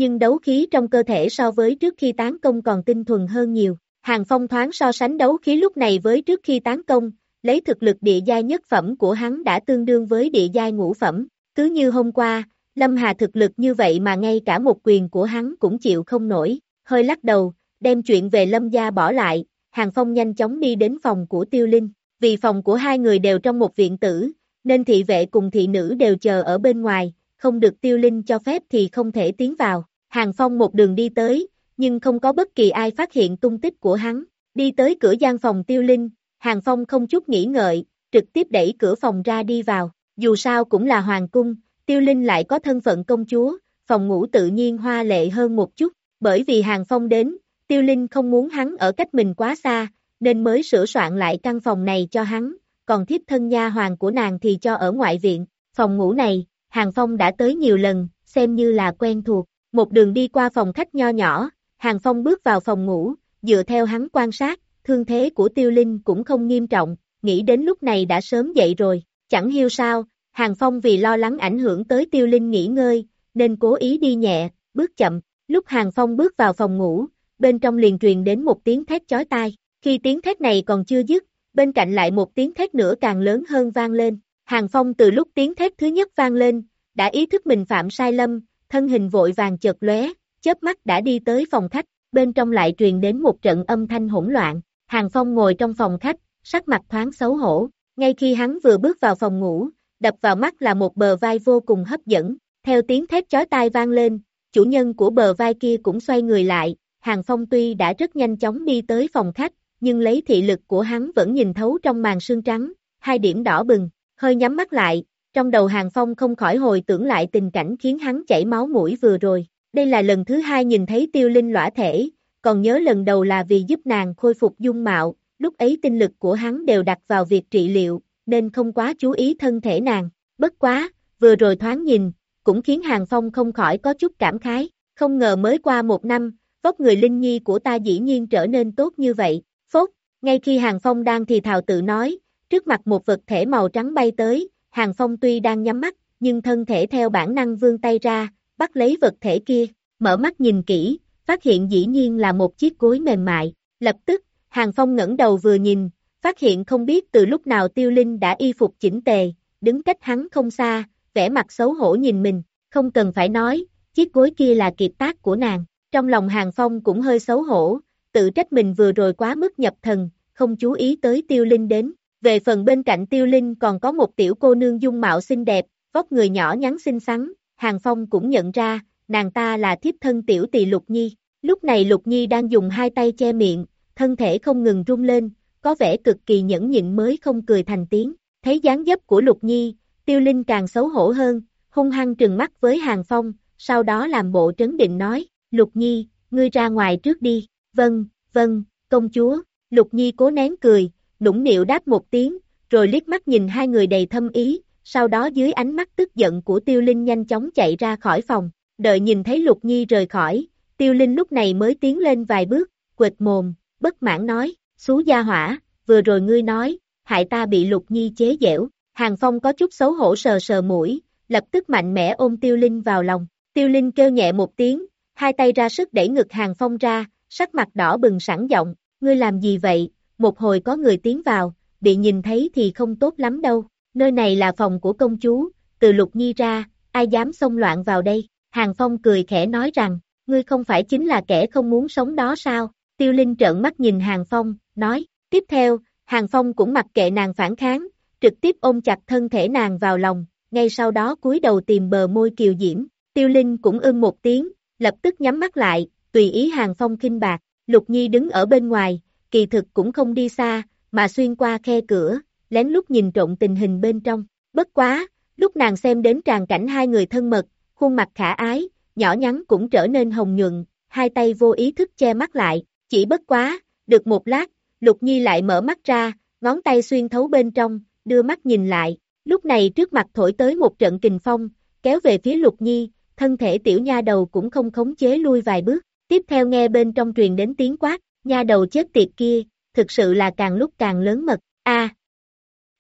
Nhưng đấu khí trong cơ thể so với trước khi tán công còn tinh thuần hơn nhiều. Hàng phong thoáng so sánh đấu khí lúc này với trước khi tán công, lấy thực lực địa giai nhất phẩm của hắn đã tương đương với địa giai ngũ phẩm. Cứ như hôm qua, Lâm Hà thực lực như vậy mà ngay cả một quyền của hắn cũng chịu không nổi, hơi lắc đầu, đem chuyện về Lâm gia bỏ lại, Hàng Phong nhanh chóng đi đến phòng của Tiêu Linh, vì phòng của hai người đều trong một viện tử, nên thị vệ cùng thị nữ đều chờ ở bên ngoài, không được tiêu linh cho phép thì không thể tiến vào. Hàng Phong một đường đi tới, nhưng không có bất kỳ ai phát hiện tung tích của hắn. Đi tới cửa gian phòng tiêu linh, Hàng Phong không chút nghĩ ngợi, trực tiếp đẩy cửa phòng ra đi vào. Dù sao cũng là hoàng cung, tiêu linh lại có thân phận công chúa, phòng ngủ tự nhiên hoa lệ hơn một chút. Bởi vì Hàng Phong đến, tiêu linh không muốn hắn ở cách mình quá xa, nên mới sửa soạn lại căn phòng này cho hắn, còn thiếp thân nha hoàng của nàng thì cho ở ngoại viện. Phòng ngủ này, Hàng Phong đã tới nhiều lần, xem như là quen thuộc. Một đường đi qua phòng khách nho nhỏ, Hàng Phong bước vào phòng ngủ, dựa theo hắn quan sát, thương thế của Tiêu Linh cũng không nghiêm trọng, nghĩ đến lúc này đã sớm dậy rồi, chẳng hiểu sao, Hàng Phong vì lo lắng ảnh hưởng tới Tiêu Linh nghỉ ngơi, nên cố ý đi nhẹ, bước chậm, lúc Hàng Phong bước vào phòng ngủ, bên trong liền truyền đến một tiếng thét chói tai, khi tiếng thét này còn chưa dứt, bên cạnh lại một tiếng thét nữa càng lớn hơn vang lên, Hàng Phong từ lúc tiếng thét thứ nhất vang lên, đã ý thức mình phạm sai lầm thân hình vội vàng chợt lóe, chớp mắt đã đi tới phòng khách, bên trong lại truyền đến một trận âm thanh hỗn loạn, Hàng Phong ngồi trong phòng khách, sắc mặt thoáng xấu hổ, ngay khi hắn vừa bước vào phòng ngủ, đập vào mắt là một bờ vai vô cùng hấp dẫn, theo tiếng thét chói tai vang lên, chủ nhân của bờ vai kia cũng xoay người lại, Hàng Phong tuy đã rất nhanh chóng đi tới phòng khách, nhưng lấy thị lực của hắn vẫn nhìn thấu trong màn sương trắng, hai điểm đỏ bừng, hơi nhắm mắt lại, trong đầu Hàng Phong không khỏi hồi tưởng lại tình cảnh khiến hắn chảy máu mũi vừa rồi. Đây là lần thứ hai nhìn thấy tiêu linh lõa thể, còn nhớ lần đầu là vì giúp nàng khôi phục dung mạo, lúc ấy tinh lực của hắn đều đặt vào việc trị liệu, nên không quá chú ý thân thể nàng. Bất quá, vừa rồi thoáng nhìn, cũng khiến Hàng Phong không khỏi có chút cảm khái, không ngờ mới qua một năm, vóc người linh nhi của ta dĩ nhiên trở nên tốt như vậy. Phốt, ngay khi Hàng Phong đang thì thào tự nói, trước mặt một vật thể màu trắng bay tới, Hàng Phong tuy đang nhắm mắt, nhưng thân thể theo bản năng vươn tay ra, bắt lấy vật thể kia, mở mắt nhìn kỹ, phát hiện dĩ nhiên là một chiếc gối mềm mại. Lập tức, Hàng Phong ngẩng đầu vừa nhìn, phát hiện không biết từ lúc nào Tiêu Linh đã y phục chỉnh tề, đứng cách hắn không xa, vẻ mặt xấu hổ nhìn mình, không cần phải nói, chiếc gối kia là kiệt tác của nàng. Trong lòng Hàng Phong cũng hơi xấu hổ, tự trách mình vừa rồi quá mức nhập thần, không chú ý tới Tiêu Linh đến. Về phần bên cạnh Tiêu Linh còn có một tiểu cô nương dung mạo xinh đẹp, vóc người nhỏ nhắn xinh xắn, Hàng Phong cũng nhận ra, nàng ta là thiếp thân tiểu tỳ Lục Nhi. Lúc này Lục Nhi đang dùng hai tay che miệng, thân thể không ngừng rung lên, có vẻ cực kỳ nhẫn nhịn mới không cười thành tiếng. Thấy dáng dấp của Lục Nhi, Tiêu Linh càng xấu hổ hơn, hung hăng trừng mắt với Hàng Phong, sau đó làm bộ trấn định nói, Lục Nhi, ngươi ra ngoài trước đi, vâng, vâng, công chúa, Lục Nhi cố nén cười, nũng nịu đáp một tiếng, rồi liếc mắt nhìn hai người đầy thâm ý, sau đó dưới ánh mắt tức giận của Tiêu Linh nhanh chóng chạy ra khỏi phòng, đợi nhìn thấy Lục Nhi rời khỏi, Tiêu Linh lúc này mới tiến lên vài bước, quệt mồm, bất mãn nói, xú gia hỏa, vừa rồi ngươi nói, hại ta bị Lục Nhi chế dẻo, Hàng Phong có chút xấu hổ sờ sờ mũi, lập tức mạnh mẽ ôm Tiêu Linh vào lòng, Tiêu Linh kêu nhẹ một tiếng, hai tay ra sức đẩy ngực Hàng Phong ra, sắc mặt đỏ bừng sẵn giọng, ngươi làm gì vậy, một hồi có người tiến vào, bị nhìn thấy thì không tốt lắm đâu, nơi này là phòng của công chúa, từ Lục Nhi ra, ai dám xông loạn vào đây, Hàng Phong cười khẽ nói rằng, ngươi không phải chính là kẻ không muốn sống đó sao, Tiêu Linh trợn mắt nhìn Hàng Phong, nói, tiếp theo, Hàng Phong cũng mặc kệ nàng phản kháng, trực tiếp ôm chặt thân thể nàng vào lòng, ngay sau đó cúi đầu tìm bờ môi kiều diễm, Tiêu Linh cũng ưng một tiếng, lập tức nhắm mắt lại, tùy ý Hàng Phong kinh bạc, Lục Nhi đứng ở bên ngoài, kỳ thực cũng không đi xa, mà xuyên qua khe cửa, lén lút nhìn trộn tình hình bên trong, bất quá, lúc nàng xem đến tràn cảnh hai người thân mật, khuôn mặt khả ái, nhỏ nhắn cũng trở nên hồng nhuận, hai tay vô ý thức che mắt lại, chỉ bất quá, được một lát, Lục Nhi lại mở mắt ra, ngón tay xuyên thấu bên trong, đưa mắt nhìn lại, lúc này trước mặt thổi tới một trận kình phong, kéo về phía Lục Nhi, thân thể tiểu nha đầu cũng không khống chế lui vài bước, tiếp theo nghe bên trong truyền đến tiếng quát, nha đầu chết tiệt kia, thực sự là càng lúc càng lớn mật, a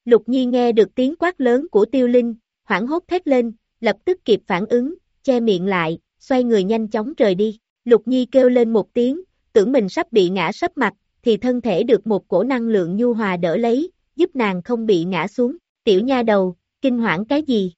Lục Nhi nghe được tiếng quát lớn của tiêu linh, hoảng hốt thét lên, lập tức kịp phản ứng, che miệng lại, xoay người nhanh chóng rời đi. Lục Nhi kêu lên một tiếng, tưởng mình sắp bị ngã sấp mặt, thì thân thể được một cổ năng lượng nhu hòa đỡ lấy, giúp nàng không bị ngã xuống. Tiểu nha đầu, kinh hoảng cái gì?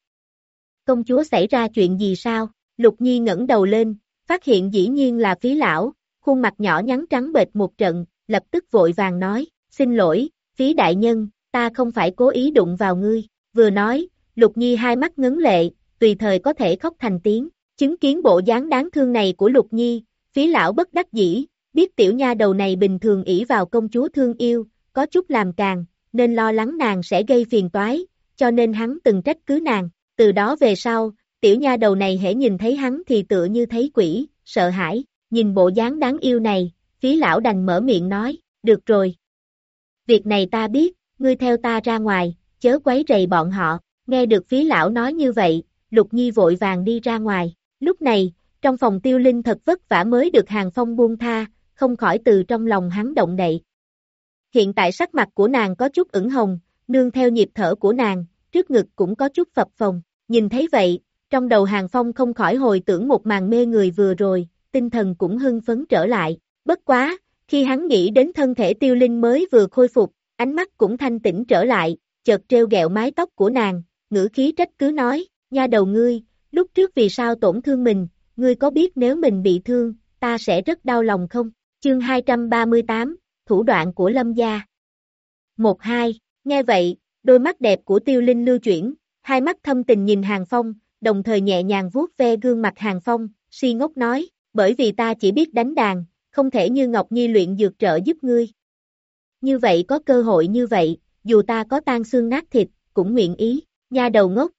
Công chúa xảy ra chuyện gì sao? Lục Nhi ngẩng đầu lên, phát hiện dĩ nhiên là phí lão, khuôn mặt nhỏ nhắn trắng bệch một trận, lập tức vội vàng nói, xin lỗi, phí đại nhân, ta không phải cố ý đụng vào ngươi, vừa nói, Lục Nhi hai mắt ngấn lệ, tùy thời có thể khóc thành tiếng, chứng kiến bộ dáng đáng thương này của Lục Nhi, phí lão bất đắc dĩ, biết tiểu nha đầu này bình thường ỷ vào công chúa thương yêu, có chút làm càng, nên lo lắng nàng sẽ gây phiền toái, cho nên hắn từng trách cứ nàng, từ đó về sau, tiểu nha đầu này hễ nhìn thấy hắn thì tựa như thấy quỷ, sợ hãi, nhìn bộ dáng đáng yêu này, phí lão đành mở miệng nói, được rồi. việc này ta biết, ngươi theo ta ra ngoài, chớ quấy rầy bọn họ, nghe được phí lão nói như vậy, Lục Nhi vội vàng đi ra ngoài, lúc này, trong phòng tiêu linh thật vất vả mới được hàng phong buông tha, không khỏi từ trong lòng hắn động đậy. Hiện tại sắc mặt của nàng có chút ửng hồng, nương theo nhịp thở của nàng, trước ngực cũng có chút phập phồng, nhìn thấy vậy, trong đầu hàng phong không khỏi hồi tưởng một màn mê người vừa rồi, tinh thần cũng hưng phấn trở lại, bất quá, khi hắn nghĩ đến thân thể tiêu linh mới vừa khôi phục, ánh mắt cũng thanh tĩnh trở lại, chợt treo gẹo mái tóc của nàng, ngữ khí trách cứ nói, nha đầu ngươi, lúc trước vì sao tổn thương mình, ngươi có biết nếu mình bị thương, ta sẽ rất đau lòng không? Chương 238, Thủ đoạn của Lâm Gia 1-2, nghe vậy, đôi mắt đẹp của tiêu linh lưu chuyển, hai mắt thâm tình nhìn Hàng Phong, đồng thời nhẹ nhàng vuốt ve gương mặt Hàng Phong, si ngốc nói, bởi vì ta chỉ biết đánh đàn, không thể như Ngọc Nhi luyện dược trợ giúp ngươi. Như vậy có cơ hội như vậy, dù ta có tan xương nát thịt, cũng nguyện ý, nha đầu ngốc.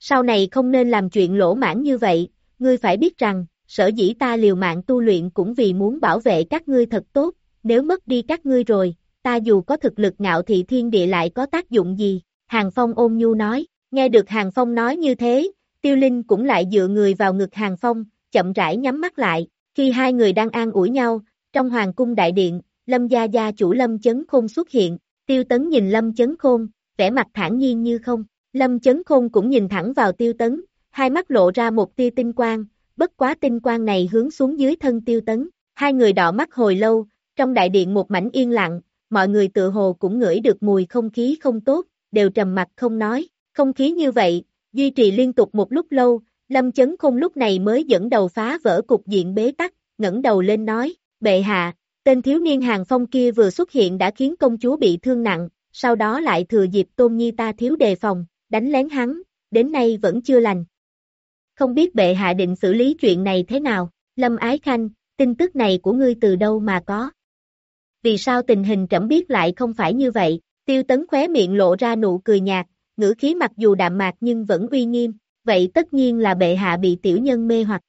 Sau này không nên làm chuyện lỗ mãn như vậy, ngươi phải biết rằng, sở dĩ ta liều mạng tu luyện cũng vì muốn bảo vệ các ngươi thật tốt, nếu mất đi các ngươi rồi, ta dù có thực lực ngạo thị thiên địa lại có tác dụng gì, Hàng Phong ôn nhu nói, nghe được Hàng Phong nói như thế, Tiêu Linh cũng lại dựa người vào ngực Hàng Phong, chậm rãi nhắm mắt lại, khi hai người đang an ủi nhau, trong hoàng cung đại điện, Lâm gia gia chủ Lâm Chấn Khôn xuất hiện, Tiêu Tấn nhìn Lâm Chấn Khôn, vẻ mặt thản nhiên như không, Lâm Chấn Khôn cũng nhìn thẳng vào Tiêu Tấn, hai mắt lộ ra một tia tinh quang, bất quá tinh quang này hướng xuống dưới thân Tiêu Tấn, hai người đỏ mắt hồi lâu, trong đại điện một mảnh yên lặng, mọi người tự hồ cũng ngửi được mùi không khí không tốt, đều trầm mặt không nói, không khí như vậy, duy trì liên tục một lúc lâu, Lâm Chấn Khôn lúc này mới dẫn đầu phá vỡ cục diện bế tắc, ngẩng đầu lên nói, bệ hạ, tên thiếu niên hàng phong kia vừa xuất hiện đã khiến công chúa bị thương nặng, sau đó lại thừa dịp tôn nhi ta thiếu đề phòng, đánh lén hắn, đến nay vẫn chưa lành. Không biết bệ hạ định xử lý chuyện này thế nào, Lâm Ái Khanh, tin tức này của ngươi từ đâu mà có? Vì sao tình hình trẫm biết lại không phải như vậy, tiêu tấn khóe miệng lộ ra nụ cười nhạt, ngữ khí mặc dù đạm mạc nhưng vẫn uy nghiêm, vậy tất nhiên là bệ hạ bị tiểu nhân mê hoặc.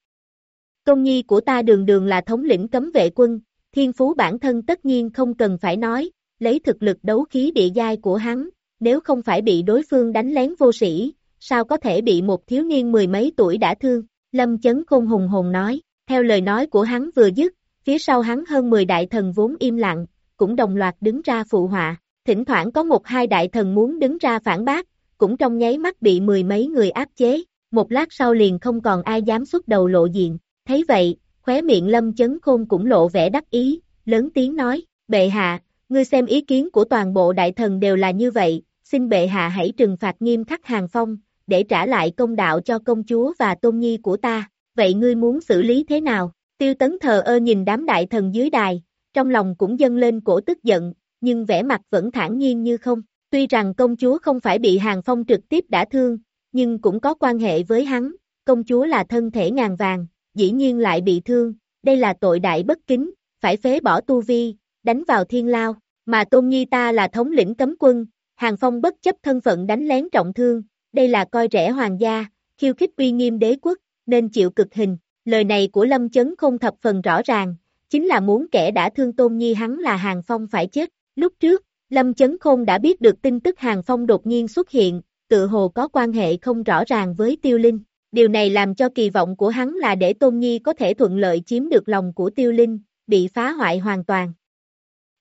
Công nhi của ta đường đường là thống lĩnh cấm vệ quân, thiên phú bản thân tất nhiên không cần phải nói, lấy thực lực đấu khí địa giai của hắn, nếu không phải bị đối phương đánh lén vô sĩ, sao có thể bị một thiếu niên mười mấy tuổi đã thương, lâm chấn khôn hùng hồn nói, theo lời nói của hắn vừa dứt, phía sau hắn hơn 10 đại thần vốn im lặng, cũng đồng loạt đứng ra phụ họa, thỉnh thoảng có một hai đại thần muốn đứng ra phản bác, cũng trong nháy mắt bị mười mấy người áp chế, một lát sau liền không còn ai dám xuất đầu lộ diện, thấy vậy, khóe miệng lâm chấn khôn cũng lộ vẻ đắc ý, lớn tiếng nói, bệ hạ, ngươi xem ý kiến của toàn bộ đại thần đều là như vậy, xin bệ hạ hãy trừng phạt nghiêm khắc hàng phong, để trả lại công đạo cho công chúa và tôn nhi của ta, vậy ngươi muốn xử lý thế nào? Tiêu tấn thờ ơ nhìn đám đại thần dưới đài, trong lòng cũng dâng lên cổ tức giận, nhưng vẻ mặt vẫn thản nhiên như không. Tuy rằng công chúa không phải bị hàng phong trực tiếp đã thương, nhưng cũng có quan hệ với hắn, công chúa là thân thể ngàn vàng, dĩ nhiên lại bị thương, đây là tội đại bất kính, phải phế bỏ tu vi, đánh vào thiên lao, mà tôn nhi ta là thống lĩnh cấm quân, hàng phong bất chấp thân phận đánh lén trọng thương, đây là coi rẻ hoàng gia, khiêu khích uy nghiêm đế quốc, nên chịu cực hình, lời này của Lâm Chấn không thập phần rõ ràng, chính là muốn kẻ đã thương tôn nhi hắn là hàng phong phải chết, lúc trước, Lâm Chấn Khôn đã biết được tin tức hàng phong đột nhiên xuất hiện, tự hồ có quan hệ không rõ ràng với tiêu linh. Điều này làm cho kỳ vọng của hắn là để Tôn Nhi có thể thuận lợi chiếm được lòng của tiêu linh, bị phá hoại hoàn toàn.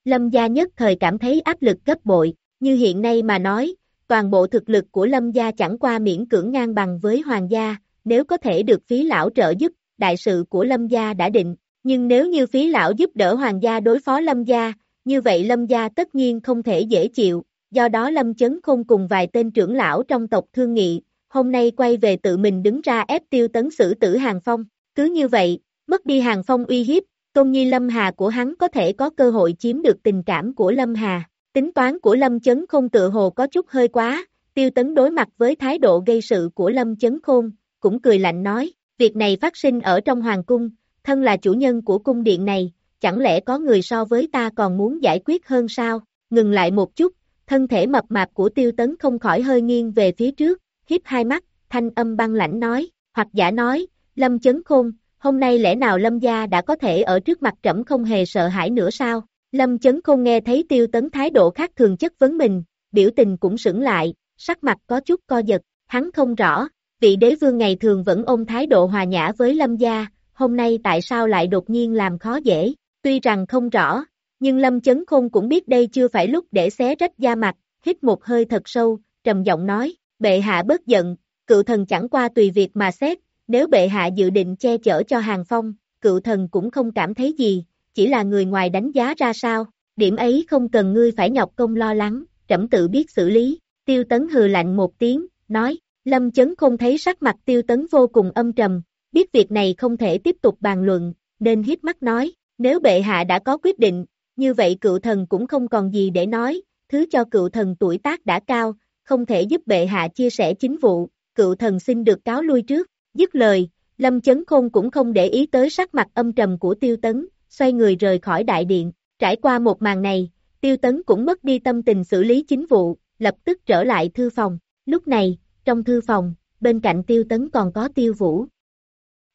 Lâm gia nhất thời cảm thấy áp lực gấp bội, như hiện nay mà nói, toàn bộ thực lực của Lâm gia chẳng qua miễn cưỡng ngang bằng với Hoàng gia, nếu có thể được phí lão trợ giúp, đại sự của Lâm gia đã định, nhưng nếu như phí lão giúp đỡ Hoàng gia đối phó Lâm gia, như vậy Lâm gia tất nhiên không thể dễ chịu, do đó Lâm Chấn Khôn cùng vài tên trưởng lão trong tộc thương nghị, hôm nay quay về tự mình đứng ra ép tiêu tấn xử tử Hàng Phong, cứ như vậy, mất đi Hàng Phong uy hiếp, Tôn Nhi Lâm Hà của hắn có thể có cơ hội chiếm được tình cảm của Lâm Hà. Tính toán của Lâm Chấn Khôn tự hồ có chút hơi quá, tiêu tấn đối mặt với thái độ gây sự của Lâm Chấn Khôn, cũng cười lạnh nói, việc này phát sinh ở trong Hoàng Cung, thân là chủ nhân của cung điện này, chẳng lẽ có người so với ta còn muốn giải quyết hơn sao, ngừng lại một chút, thân thể mập mạp của tiêu tấn không khỏi hơi nghiêng về phía trước, hiếp hai mắt, thanh âm băng lãnh nói, hoặc giả nói, Lâm Chấn Khôn, hôm nay lẽ nào Lâm gia đã có thể ở trước mặt trẫm không hề sợ hãi nữa sao, Lâm Chấn Khôn nghe thấy tiêu tấn thái độ khác thường chất vấn mình, biểu tình cũng sững lại, sắc mặt có chút co giật, hắn không rõ, vị đế vương ngày thường vẫn ôm thái độ hòa nhã với Lâm gia, hôm nay tại sao lại đột nhiên làm khó dễ, tuy rằng không rõ, nhưng Lâm Chấn Khôn cũng biết đây chưa phải lúc để xé rách da mặt, hít một hơi thật sâu, trầm giọng nói, bệ hạ bớt giận, cựu thần chẳng qua tùy việc mà xét, nếu bệ hạ dự định che chở cho hàng phong, cựu thần cũng không cảm thấy gì, chỉ là người ngoài đánh giá ra sao, điểm ấy không cần ngươi phải nhọc công lo lắng, trẫm tự biết xử lý, tiêu tấn hừ lạnh một tiếng, nói, lâm chấn không thấy sắc mặt tiêu tấn vô cùng âm trầm, biết việc này không thể tiếp tục bàn luận, nên hít mắt nói, nếu bệ hạ đã có quyết định, như vậy cựu thần cũng không còn gì để nói, thứ cho cựu thần tuổi tác đã cao, không thể giúp bệ hạ chia sẻ chính vụ, cựu thần xin được cáo lui trước, dứt lời, Lâm Chấn Khôn cũng không để ý tới sắc mặt âm trầm của tiêu tấn, xoay người rời khỏi đại điện, trải qua một màn này, tiêu tấn cũng mất đi tâm tình xử lý chính vụ, lập tức trở lại thư phòng, lúc này, trong thư phòng, bên cạnh tiêu tấn còn có tiêu vũ.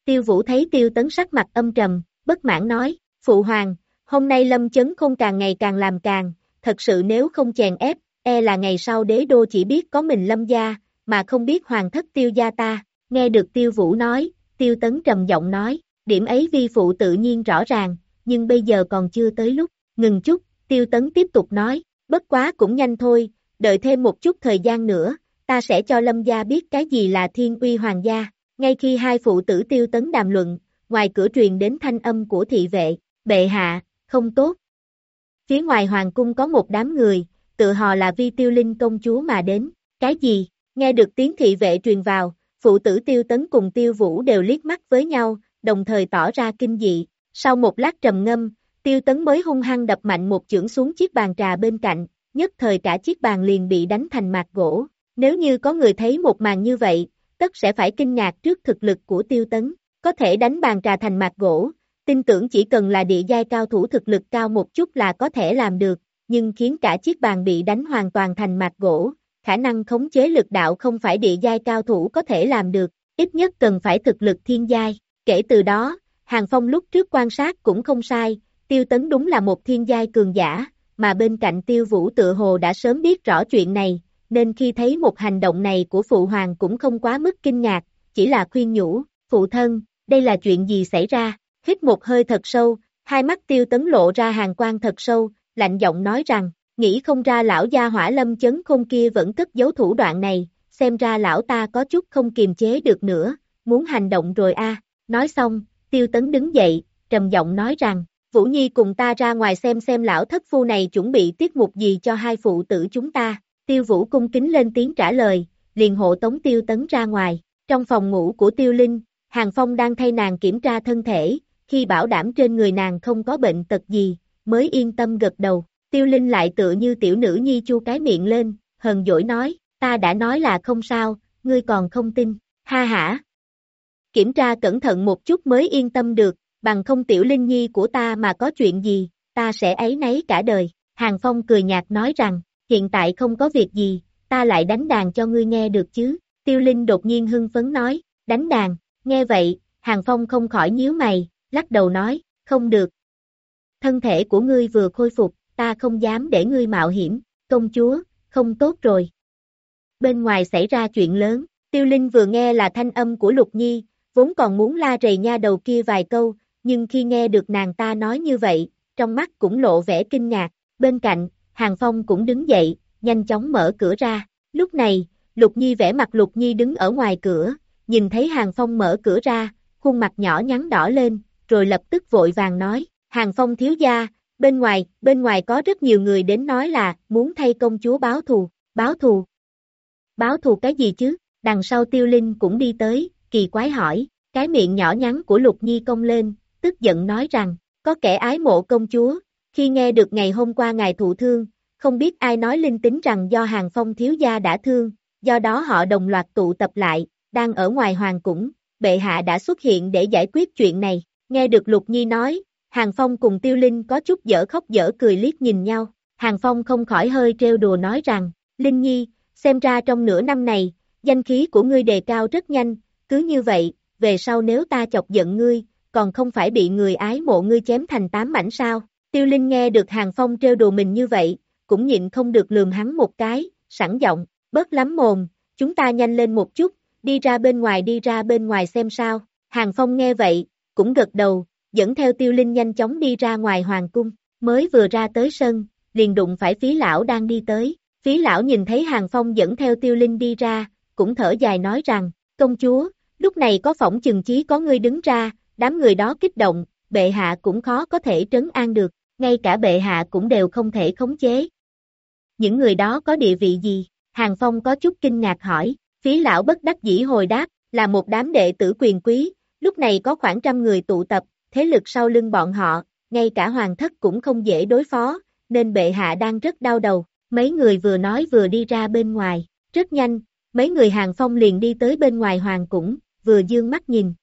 Tiêu vũ thấy tiêu tấn sắc mặt âm trầm, bất mãn nói, Phụ Hoàng, hôm nay Lâm Chấn không càng ngày càng làm càng, thật sự nếu không chèn ép, e là ngày sau đế đô chỉ biết có mình Lâm gia, mà không biết Hoàng thất tiêu gia ta, nghe được tiêu vũ nói, tiêu tấn trầm giọng nói, điểm ấy vi phụ tự nhiên rõ ràng, nhưng bây giờ còn chưa tới lúc, ngừng chút, tiêu tấn tiếp tục nói, bất quá cũng nhanh thôi, đợi thêm một chút thời gian nữa, ta sẽ cho lâm gia biết cái gì là thiên uy hoàng gia, ngay khi hai phụ tử tiêu tấn đàm luận, ngoài cửa truyền đến thanh âm của thị vệ, bệ hạ, không tốt. Phía ngoài hoàng cung có một đám người, tự họ là vi tiêu linh công chúa mà đến, cái gì, nghe được tiếng thị vệ truyền vào, phụ tử tiêu tấn cùng tiêu vũ đều liếc mắt với nhau, đồng thời tỏ ra kinh dị, sau một lát trầm ngâm, tiêu tấn mới hung hăng đập mạnh một chưởng xuống chiếc bàn trà bên cạnh, nhất thời cả chiếc bàn liền bị đánh thành mạt gỗ, nếu như có người thấy một màn như vậy, tất sẽ phải kinh ngạc trước thực lực của tiêu tấn, có thể đánh bàn trà thành mạt gỗ, tin tưởng chỉ cần là địa giai cao thủ thực lực cao một chút là có thể làm được, nhưng khiến cả chiếc bàn bị đánh hoàn toàn thành mạch gỗ, khả năng khống chế lực đạo không phải địa giai cao thủ có thể làm được, ít nhất cần phải thực lực thiên giai. Kể từ đó, Hàng Phong lúc trước quan sát cũng không sai, Tiêu Tấn đúng là một thiên giai cường giả, mà bên cạnh Tiêu Vũ tự hồ đã sớm biết rõ chuyện này, nên khi thấy một hành động này của Phụ Hoàng cũng không quá mức kinh ngạc, chỉ là khuyên nhủ, Phụ thân, đây là chuyện gì xảy ra, hít một hơi thật sâu, hai mắt Tiêu Tấn lộ ra hàng quan thật sâu, lạnh giọng nói rằng, nghĩ không ra lão gia hỏa lâm chấn không kia vẫn cất giấu thủ đoạn này, xem ra lão ta có chút không kiềm chế được nữa, muốn hành động rồi a. nói xong, tiêu tấn đứng dậy, trầm giọng nói rằng, Vũ Nhi cùng ta ra ngoài xem xem lão thất phu này chuẩn bị tiết mục gì cho hai phụ tử chúng ta, tiêu vũ cung kính lên tiếng trả lời, liền hộ tống tiêu tấn ra ngoài, trong phòng ngủ của tiêu linh, Hàng Phong đang thay nàng kiểm tra thân thể, khi bảo đảm trên người nàng không có bệnh tật gì, mới yên tâm gật đầu, Tiêu Linh lại tựa như tiểu nữ nhi chu cái miệng lên, hờn dỗi nói, ta đã nói là không sao, ngươi còn không tin, ha hả. Kiểm tra cẩn thận một chút mới yên tâm được, bằng không tiểu Linh nhi của ta mà có chuyện gì, ta sẽ ấy nấy cả đời. Hàng Phong cười nhạt nói rằng, hiện tại không có việc gì, ta lại đánh đàn cho ngươi nghe được chứ. Tiêu Linh đột nhiên hưng phấn nói, đánh đàn, nghe vậy, Hàng Phong không khỏi nhíu mày, lắc đầu nói, không được. Thân thể của ngươi vừa khôi phục, ta không dám để ngươi mạo hiểm, công chúa, không tốt rồi. Bên ngoài xảy ra chuyện lớn, tiêu linh vừa nghe là thanh âm của Lục Nhi, vốn còn muốn la rầy nha đầu kia vài câu, nhưng khi nghe được nàng ta nói như vậy, trong mắt cũng lộ vẻ kinh ngạc, bên cạnh, Hàng Phong cũng đứng dậy, nhanh chóng mở cửa ra, lúc này, Lục Nhi vẽ mặt Lục Nhi đứng ở ngoài cửa, nhìn thấy Hàng Phong mở cửa ra, khuôn mặt nhỏ nhắn đỏ lên, rồi lập tức vội vàng nói, Hàng Phong thiếu gia, Bên ngoài, bên ngoài có rất nhiều người đến nói là, muốn thay công chúa báo thù, báo thù. Báo thù cái gì chứ? Đằng sau tiêu linh cũng đi tới, kỳ quái hỏi, cái miệng nhỏ nhắn của Lục Nhi công lên, tức giận nói rằng, có kẻ ái mộ công chúa, khi nghe được ngày hôm qua ngài thụ thương, không biết ai nói linh tính rằng do hàng phong thiếu gia đã thương, do đó họ đồng loạt tụ tập lại, đang ở ngoài hoàng cung, bệ hạ đã xuất hiện để giải quyết chuyện này, nghe được Lục Nhi nói, Hàng Phong cùng Tiêu Linh có chút dở khóc dở cười liếc nhìn nhau, Hàng Phong không khỏi hơi trêu đùa nói rằng, Linh Nhi, xem ra trong nửa năm này, danh khí của ngươi đề cao rất nhanh, cứ như vậy, về sau nếu ta chọc giận ngươi, còn không phải bị người ái mộ ngươi chém thành tám mảnh sao, Tiêu Linh nghe được Hàng Phong trêu đùa mình như vậy, cũng nhịn không được lườm hắn một cái, sẵn giọng, bớt lắm mồm, chúng ta nhanh lên một chút, đi ra bên ngoài đi ra bên ngoài xem sao. Hàng Phong nghe vậy, cũng gật đầu, dẫn theo Tiêu Linh nhanh chóng đi ra ngoài hoàng cung, mới vừa ra tới sân, liền đụng phải phí lão đang đi tới. Phí lão nhìn thấy Hàng Phong dẫn theo Tiêu Linh đi ra, cũng thở dài nói rằng, công chúa, lúc này có phỏng chừng chí có ngươi đứng ra, đám người đó kích động, bệ hạ cũng khó có thể trấn an được, ngay cả bệ hạ cũng đều không thể khống chế. Những người đó có địa vị gì? Hàng Phong có chút kinh ngạc hỏi, phí lão bất đắc dĩ hồi đáp, là một đám đệ tử quyền quý, lúc này có khoảng trăm người tụ tập, thế lực sau lưng bọn họ, ngay cả hoàng thất cũng không dễ đối phó, nên bệ hạ đang rất đau đầu, mấy người vừa nói vừa đi ra bên ngoài, rất nhanh, mấy người hàng phong liền đi tới bên ngoài hoàng cũng, vừa dương mắt nhìn.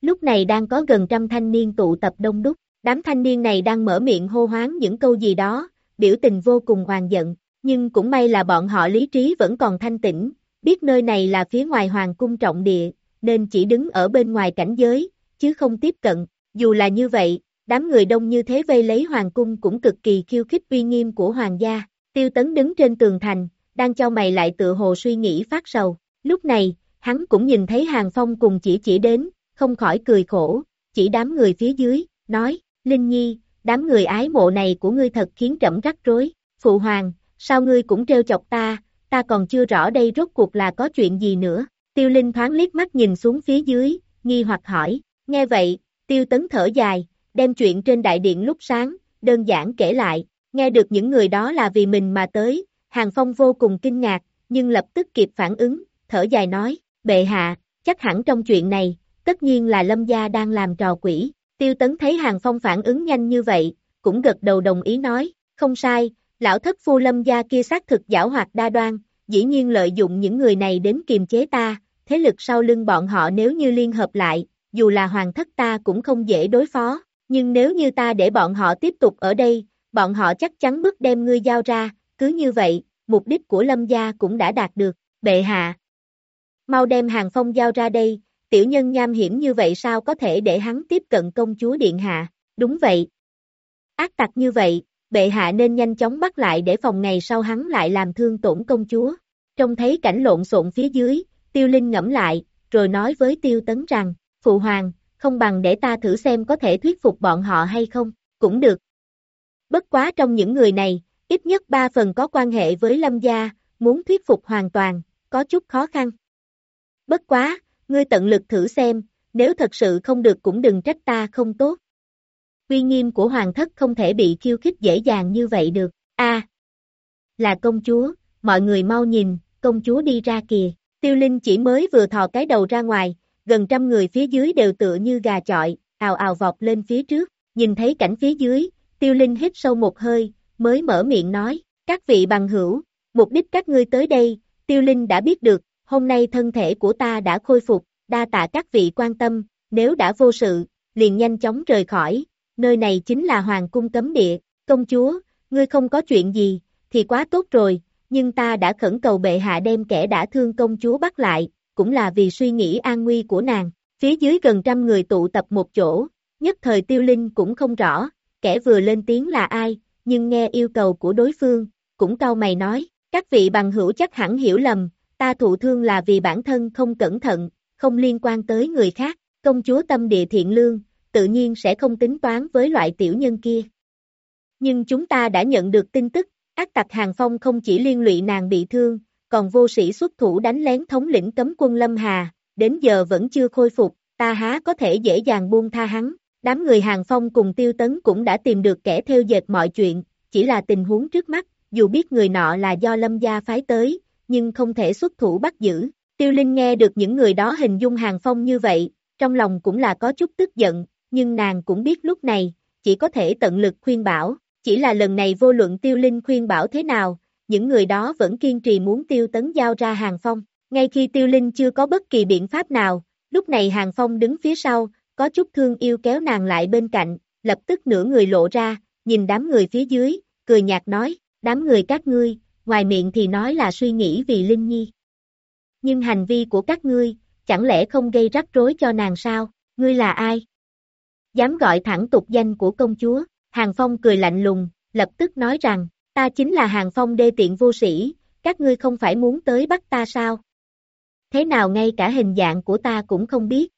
Lúc này đang có gần trăm thanh niên tụ tập đông đúc, đám thanh niên này đang mở miệng hô hoáng những câu gì đó, biểu tình vô cùng hoàng giận, nhưng cũng may là bọn họ lý trí vẫn còn thanh tĩnh, biết nơi này là phía ngoài hoàng cung trọng địa, nên chỉ đứng ở bên ngoài cảnh giới, chứ không tiếp cận, dù là như vậy, đám người đông như thế vây lấy hoàng cung cũng cực kỳ khiêu khích uy nghiêm của hoàng gia, tiêu tấn đứng trên tường thành, đang cho mày lại tự hồ suy nghĩ phát sầu, lúc này, hắn cũng nhìn thấy hàng phong cùng chỉ chỉ đến, không khỏi cười khổ, chỉ đám người phía dưới, nói, Linh Nhi, đám người ái mộ này của ngươi thật khiến trẫm rắc rối, phụ hoàng, sao ngươi cũng trêu chọc ta, ta còn chưa rõ đây rốt cuộc là có chuyện gì nữa, tiêu linh thoáng liếc mắt nhìn xuống phía dưới, nghi hoặc hỏi, nghe vậy, tiêu tấn thở dài, đem chuyện trên đại điện lúc sáng, đơn giản kể lại, nghe được những người đó là vì mình mà tới, Hàng Phong vô cùng kinh ngạc, nhưng lập tức kịp phản ứng, thở dài nói, bệ hạ, chắc hẳn trong chuyện này, tất nhiên là Lâm Gia đang làm trò quỷ, tiêu tấn thấy Hàng Phong phản ứng nhanh như vậy, cũng gật đầu đồng ý nói, không sai, lão thất phu Lâm Gia kia xác thực giảo hoạt đa đoan, dĩ nhiên lợi dụng những người này đến kiềm chế ta, thế lực sau lưng bọn họ nếu như liên hợp lại, dù là hoàng thất ta cũng không dễ đối phó, nhưng nếu như ta để bọn họ tiếp tục ở đây, bọn họ chắc chắn bước đem ngươi giao ra, cứ như vậy, mục đích của lâm gia cũng đã đạt được, bệ hạ. Mau đem hàng phong giao ra đây, tiểu nhân nham hiểm như vậy sao có thể để hắn tiếp cận công chúa điện hạ, đúng vậy. Ác tặc như vậy, bệ hạ nên nhanh chóng bắt lại để phòng ngày sau hắn lại làm thương tổn công chúa. Trông thấy cảnh lộn xộn phía dưới, tiêu linh ngẫm lại, rồi nói với tiêu tấn rằng, Phụ hoàng, không bằng để ta thử xem có thể thuyết phục bọn họ hay không, cũng được. Bất quá trong những người này, ít nhất ba phần có quan hệ với Lâm gia, muốn thuyết phục hoàn toàn, có chút khó khăn. Bất quá, ngươi tận lực thử xem, nếu thật sự không được cũng đừng trách ta không tốt. Uy nghiêm của hoàng thất không thể bị khiêu khích dễ dàng như vậy được. A, là công chúa, mọi người mau nhìn, công chúa đi ra kìa. Tiêu Linh chỉ mới vừa thò cái đầu ra ngoài, gần trăm người phía dưới đều tựa như gà chọi, ào ào vọt lên phía trước, nhìn thấy cảnh phía dưới, tiêu linh hít sâu một hơi, mới mở miệng nói, các vị bằng hữu, mục đích các ngươi tới đây, tiêu linh đã biết được, hôm nay thân thể của ta đã khôi phục, đa tạ các vị quan tâm, nếu đã vô sự, liền nhanh chóng rời khỏi, nơi này chính là hoàng cung cấm địa, công chúa, ngươi không có chuyện gì, thì quá tốt rồi, nhưng ta đã khẩn cầu bệ hạ đem kẻ đã thương công chúa bắt lại, cũng là vì suy nghĩ an nguy của nàng. Phía dưới gần trăm người tụ tập một chỗ, nhất thời tiêu linh cũng không rõ, kẻ vừa lên tiếng là ai, nhưng nghe yêu cầu của đối phương, cũng cau mày nói, các vị bằng hữu chắc hẳn hiểu lầm, ta thụ thương là vì bản thân không cẩn thận, không liên quan tới người khác, công chúa tâm địa thiện lương, tự nhiên sẽ không tính toán với loại tiểu nhân kia. Nhưng chúng ta đã nhận được tin tức, ác tặc hàng phong không chỉ liên lụy nàng bị thương, còn vô sĩ xuất thủ đánh lén thống lĩnh cấm quân Lâm Hà, đến giờ vẫn chưa khôi phục, ta há có thể dễ dàng buông tha hắn. Đám người hàng phong cùng tiêu tấn cũng đã tìm được kẻ theo dệt mọi chuyện, chỉ là tình huống trước mắt, dù biết người nọ là do lâm gia phái tới, nhưng không thể xuất thủ bắt giữ. Tiêu Linh nghe được những người đó hình dung hàng phong như vậy, trong lòng cũng là có chút tức giận, nhưng nàng cũng biết lúc này, chỉ có thể tận lực khuyên bảo, chỉ là lần này vô luận Tiêu Linh khuyên bảo thế nào, những người đó vẫn kiên trì muốn tiêu tấn giao ra hàng phong. Ngay khi tiêu linh chưa có bất kỳ biện pháp nào, lúc này hàng phong đứng phía sau, có chút thương yêu kéo nàng lại bên cạnh, lập tức nửa người lộ ra, nhìn đám người phía dưới, cười nhạt nói, đám người các ngươi, ngoài miệng thì nói là suy nghĩ vì Linh Nhi. Nhưng hành vi của các ngươi, chẳng lẽ không gây rắc rối cho nàng sao, ngươi là ai? Dám gọi thẳng tục danh của công chúa, Hàng Phong cười lạnh lùng, lập tức nói rằng, ta chính là Hàng Phong đê tiện vô sĩ, các ngươi không phải muốn tới bắt ta sao? Thế nào ngay cả hình dạng của ta cũng không biết.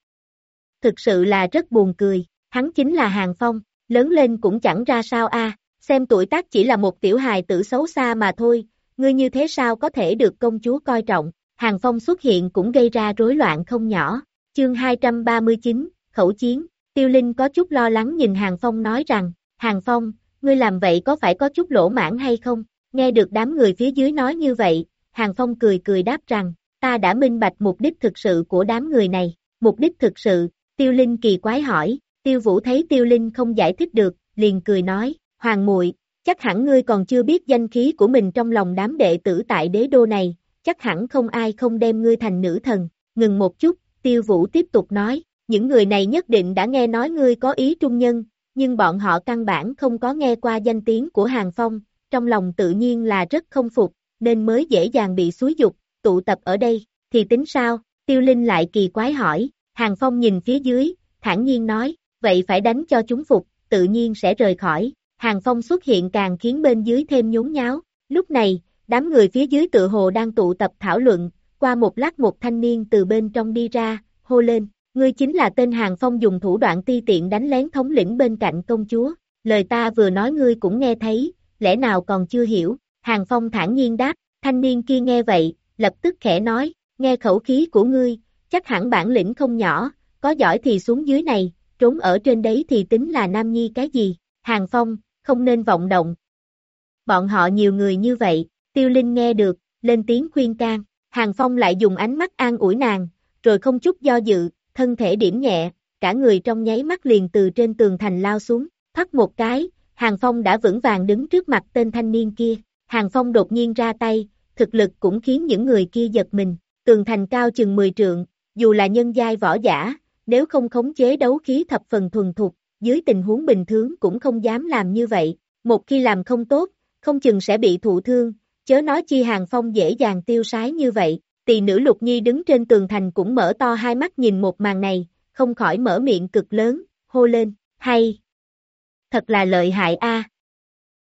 Thực sự là rất buồn cười, hắn chính là Hàng Phong, lớn lên cũng chẳng ra sao a, xem tuổi tác chỉ là một tiểu hài tử xấu xa mà thôi, ngươi như thế sao có thể được công chúa coi trọng, Hàng Phong xuất hiện cũng gây ra rối loạn không nhỏ. Chương 239, Khẩu Chiến, Tiêu Linh có chút lo lắng nhìn Hàng Phong nói rằng, Hàng Phong, ngươi làm vậy có phải có chút lỗ mãn hay không? Nghe được đám người phía dưới nói như vậy, Hàng Phong cười cười đáp rằng, ta đã minh bạch mục đích thực sự của đám người này. Mục đích thực sự, Tiêu Linh kỳ quái hỏi, Tiêu Vũ thấy Tiêu Linh không giải thích được, liền cười nói, Hoàng muội, chắc hẳn ngươi còn chưa biết danh khí của mình trong lòng đám đệ tử tại đế đô này, chắc hẳn không ai không đem ngươi thành nữ thần. Ngừng một chút, Tiêu Vũ tiếp tục nói, những người này nhất định đã nghe nói ngươi có ý trung nhân, nhưng bọn họ căn bản không có nghe qua danh tiếng của Hàng Phong, trong lòng tự nhiên là rất không phục, nên mới dễ dàng bị xúi dục, tụ tập ở đây, thì tính sao? Tiêu Linh lại kỳ quái hỏi, Hàng Phong nhìn phía dưới, thản nhiên nói, vậy phải đánh cho chúng phục, tự nhiên sẽ rời khỏi. Hàng Phong xuất hiện càng khiến bên dưới thêm nhốn nháo. Lúc này, đám người phía dưới tự hồ đang tụ tập thảo luận, qua một lát một thanh niên từ bên trong đi ra, hô lên, ngươi chính là tên Hàng Phong dùng thủ đoạn ti tiện đánh lén thống lĩnh bên cạnh công chúa. Lời ta vừa nói ngươi cũng nghe thấy, lẽ nào còn chưa hiểu? Hàng Phong thản nhiên đáp, thanh niên kia nghe vậy, lập tức khẽ nói, nghe khẩu khí của ngươi, chắc hẳn bản lĩnh không nhỏ, có giỏi thì xuống dưới này, trốn ở trên đấy thì tính là nam nhi cái gì, Hàng Phong, không nên vọng động. Bọn họ nhiều người như vậy, tiêu linh nghe được, lên tiếng khuyên can, Hàng Phong lại dùng ánh mắt an ủi nàng, rồi không chút do dự, thân thể điểm nhẹ, cả người trong nháy mắt liền từ trên tường thành lao xuống, thoát một cái, Hàng Phong đã vững vàng đứng trước mặt tên thanh niên kia, Hàng Phong đột nhiên ra tay, thực lực cũng khiến những người kia giật mình, tường thành cao chừng 10 trượng, dù là nhân giai võ giả, nếu không khống chế đấu khí thập phần thuần thục, dưới tình huống bình thường cũng không dám làm như vậy, một khi làm không tốt, không chừng sẽ bị thụ thương, chớ nói chi hàng phong dễ dàng tiêu sái như vậy, tỳ nữ lục nhi đứng trên tường thành cũng mở to hai mắt nhìn một màn này, không khỏi mở miệng cực lớn, hô lên, hay, thật là lợi hại a.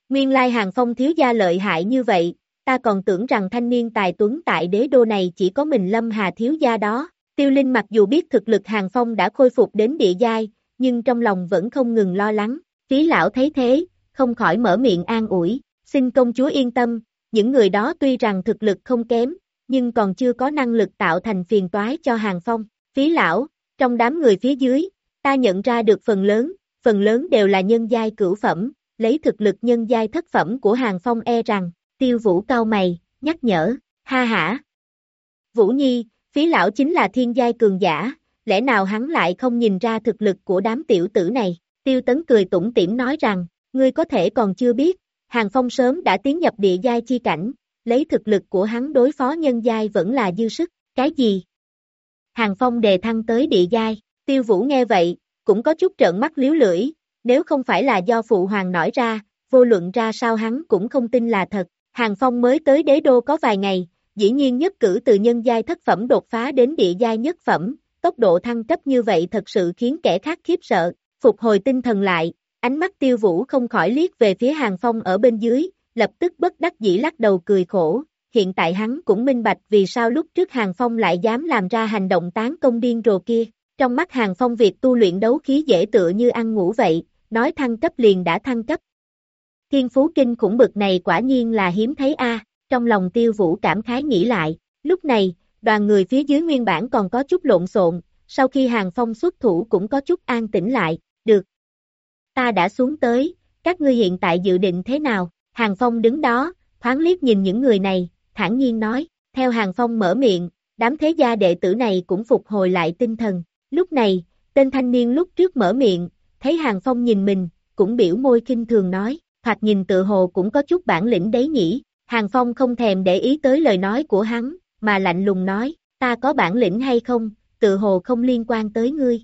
Nguyên lai hàng phong thiếu gia lợi hại như vậy, ta còn tưởng rằng thanh niên tài tuấn tại đế đô này chỉ có mình lâm hà thiếu gia đó, Tiêu Linh mặc dù biết thực lực Hàng Phong đã khôi phục đến địa giai, nhưng trong lòng vẫn không ngừng lo lắng. Phí lão thấy thế, không khỏi mở miệng an ủi, xin công chúa yên tâm, những người đó tuy rằng thực lực không kém, nhưng còn chưa có năng lực tạo thành phiền toái cho Hàng Phong. Phí lão, trong đám người phía dưới, ta nhận ra được phần lớn, phần lớn đều là nhân giai cửu phẩm, lấy thực lực nhân giai thất phẩm của Hàng Phong e rằng, tiêu vũ cao mày, nhắc nhở, ha hả. Vũ Nhi, Phí lão chính là thiên giai cường giả, lẽ nào hắn lại không nhìn ra thực lực của đám tiểu tử này? Tiêu tấn cười tủm tỉm nói rằng, ngươi có thể còn chưa biết, Hàng Phong sớm đã tiến nhập địa giai chi cảnh, lấy thực lực của hắn đối phó nhân giai vẫn là dư sức, cái gì? Hàng Phong đề thăng tới địa giai, tiêu vũ nghe vậy, cũng có chút trợn mắt liếu lưỡi, nếu không phải là do phụ hoàng nói ra, vô luận ra sao hắn cũng không tin là thật, Hàng Phong mới tới đế đô có vài ngày, dĩ nhiên nhất cử từ nhân giai thất phẩm đột phá đến địa giai nhất phẩm, tốc độ thăng cấp như vậy thật sự khiến kẻ khác khiếp sợ, phục hồi tinh thần lại, ánh mắt tiêu vũ không khỏi liếc về phía hàng phong ở bên dưới, lập tức bất đắc dĩ lắc đầu cười khổ, hiện tại hắn cũng minh bạch vì sao lúc trước hàng phong lại dám làm ra hành động tán công điên rồ kia, trong mắt hàng phong việc tu luyện đấu khí dễ tựa như ăn ngủ vậy, nói thăng cấp liền đã thăng cấp. Thiên phú kinh khủng bực này quả nhiên là hiếm thấy a trong lòng tiêu vũ cảm khái nghĩ lại, lúc này, đoàn người phía dưới nguyên bản còn có chút lộn xộn, sau khi hàng phong xuất thủ cũng có chút an tĩnh lại, được. Ta đã xuống tới, các ngươi hiện tại dự định thế nào? Hàng phong đứng đó, thoáng liếc nhìn những người này, thản nhiên nói, theo hàng phong mở miệng, đám thế gia đệ tử này cũng phục hồi lại tinh thần. Lúc này, tên thanh niên lúc trước mở miệng, thấy hàng phong nhìn mình, cũng biểu môi kinh thường nói, thoạt nhìn tự hồ cũng có chút bản lĩnh đấy nhỉ, Hàng Phong không thèm để ý tới lời nói của hắn, mà lạnh lùng nói, ta có bản lĩnh hay không, tự hồ không liên quan tới ngươi.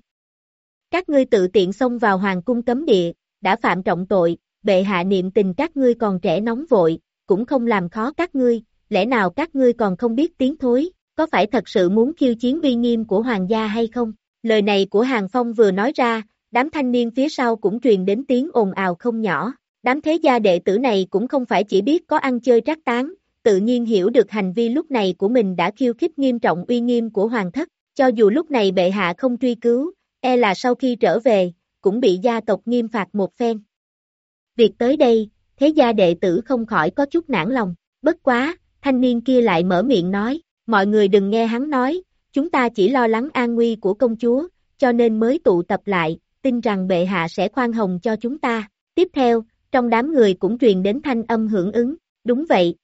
Các ngươi tự tiện xông vào hoàng cung cấm địa, đã phạm trọng tội, bệ hạ niệm tình các ngươi còn trẻ nóng vội, cũng không làm khó các ngươi, lẽ nào các ngươi còn không biết tiếng thối, có phải thật sự muốn khiêu chiến uy nghiêm của hoàng gia hay không? Lời này của Hàng Phong vừa nói ra, đám thanh niên phía sau cũng truyền đến tiếng ồn ào không nhỏ. Đám thế gia đệ tử này cũng không phải chỉ biết có ăn chơi trác tán, tự nhiên hiểu được hành vi lúc này của mình đã khiêu khích nghiêm trọng uy nghiêm của hoàng thất, cho dù lúc này bệ hạ không truy cứu, e là sau khi trở về, cũng bị gia tộc nghiêm phạt một phen. Việc tới đây, thế gia đệ tử không khỏi có chút nản lòng, bất quá, thanh niên kia lại mở miệng nói, mọi người đừng nghe hắn nói, chúng ta chỉ lo lắng an nguy của công chúa, cho nên mới tụ tập lại, tin rằng bệ hạ sẽ khoan hồng cho chúng ta. Tiếp theo, trong đám người cũng truyền đến thanh âm hưởng ứng, đúng vậy.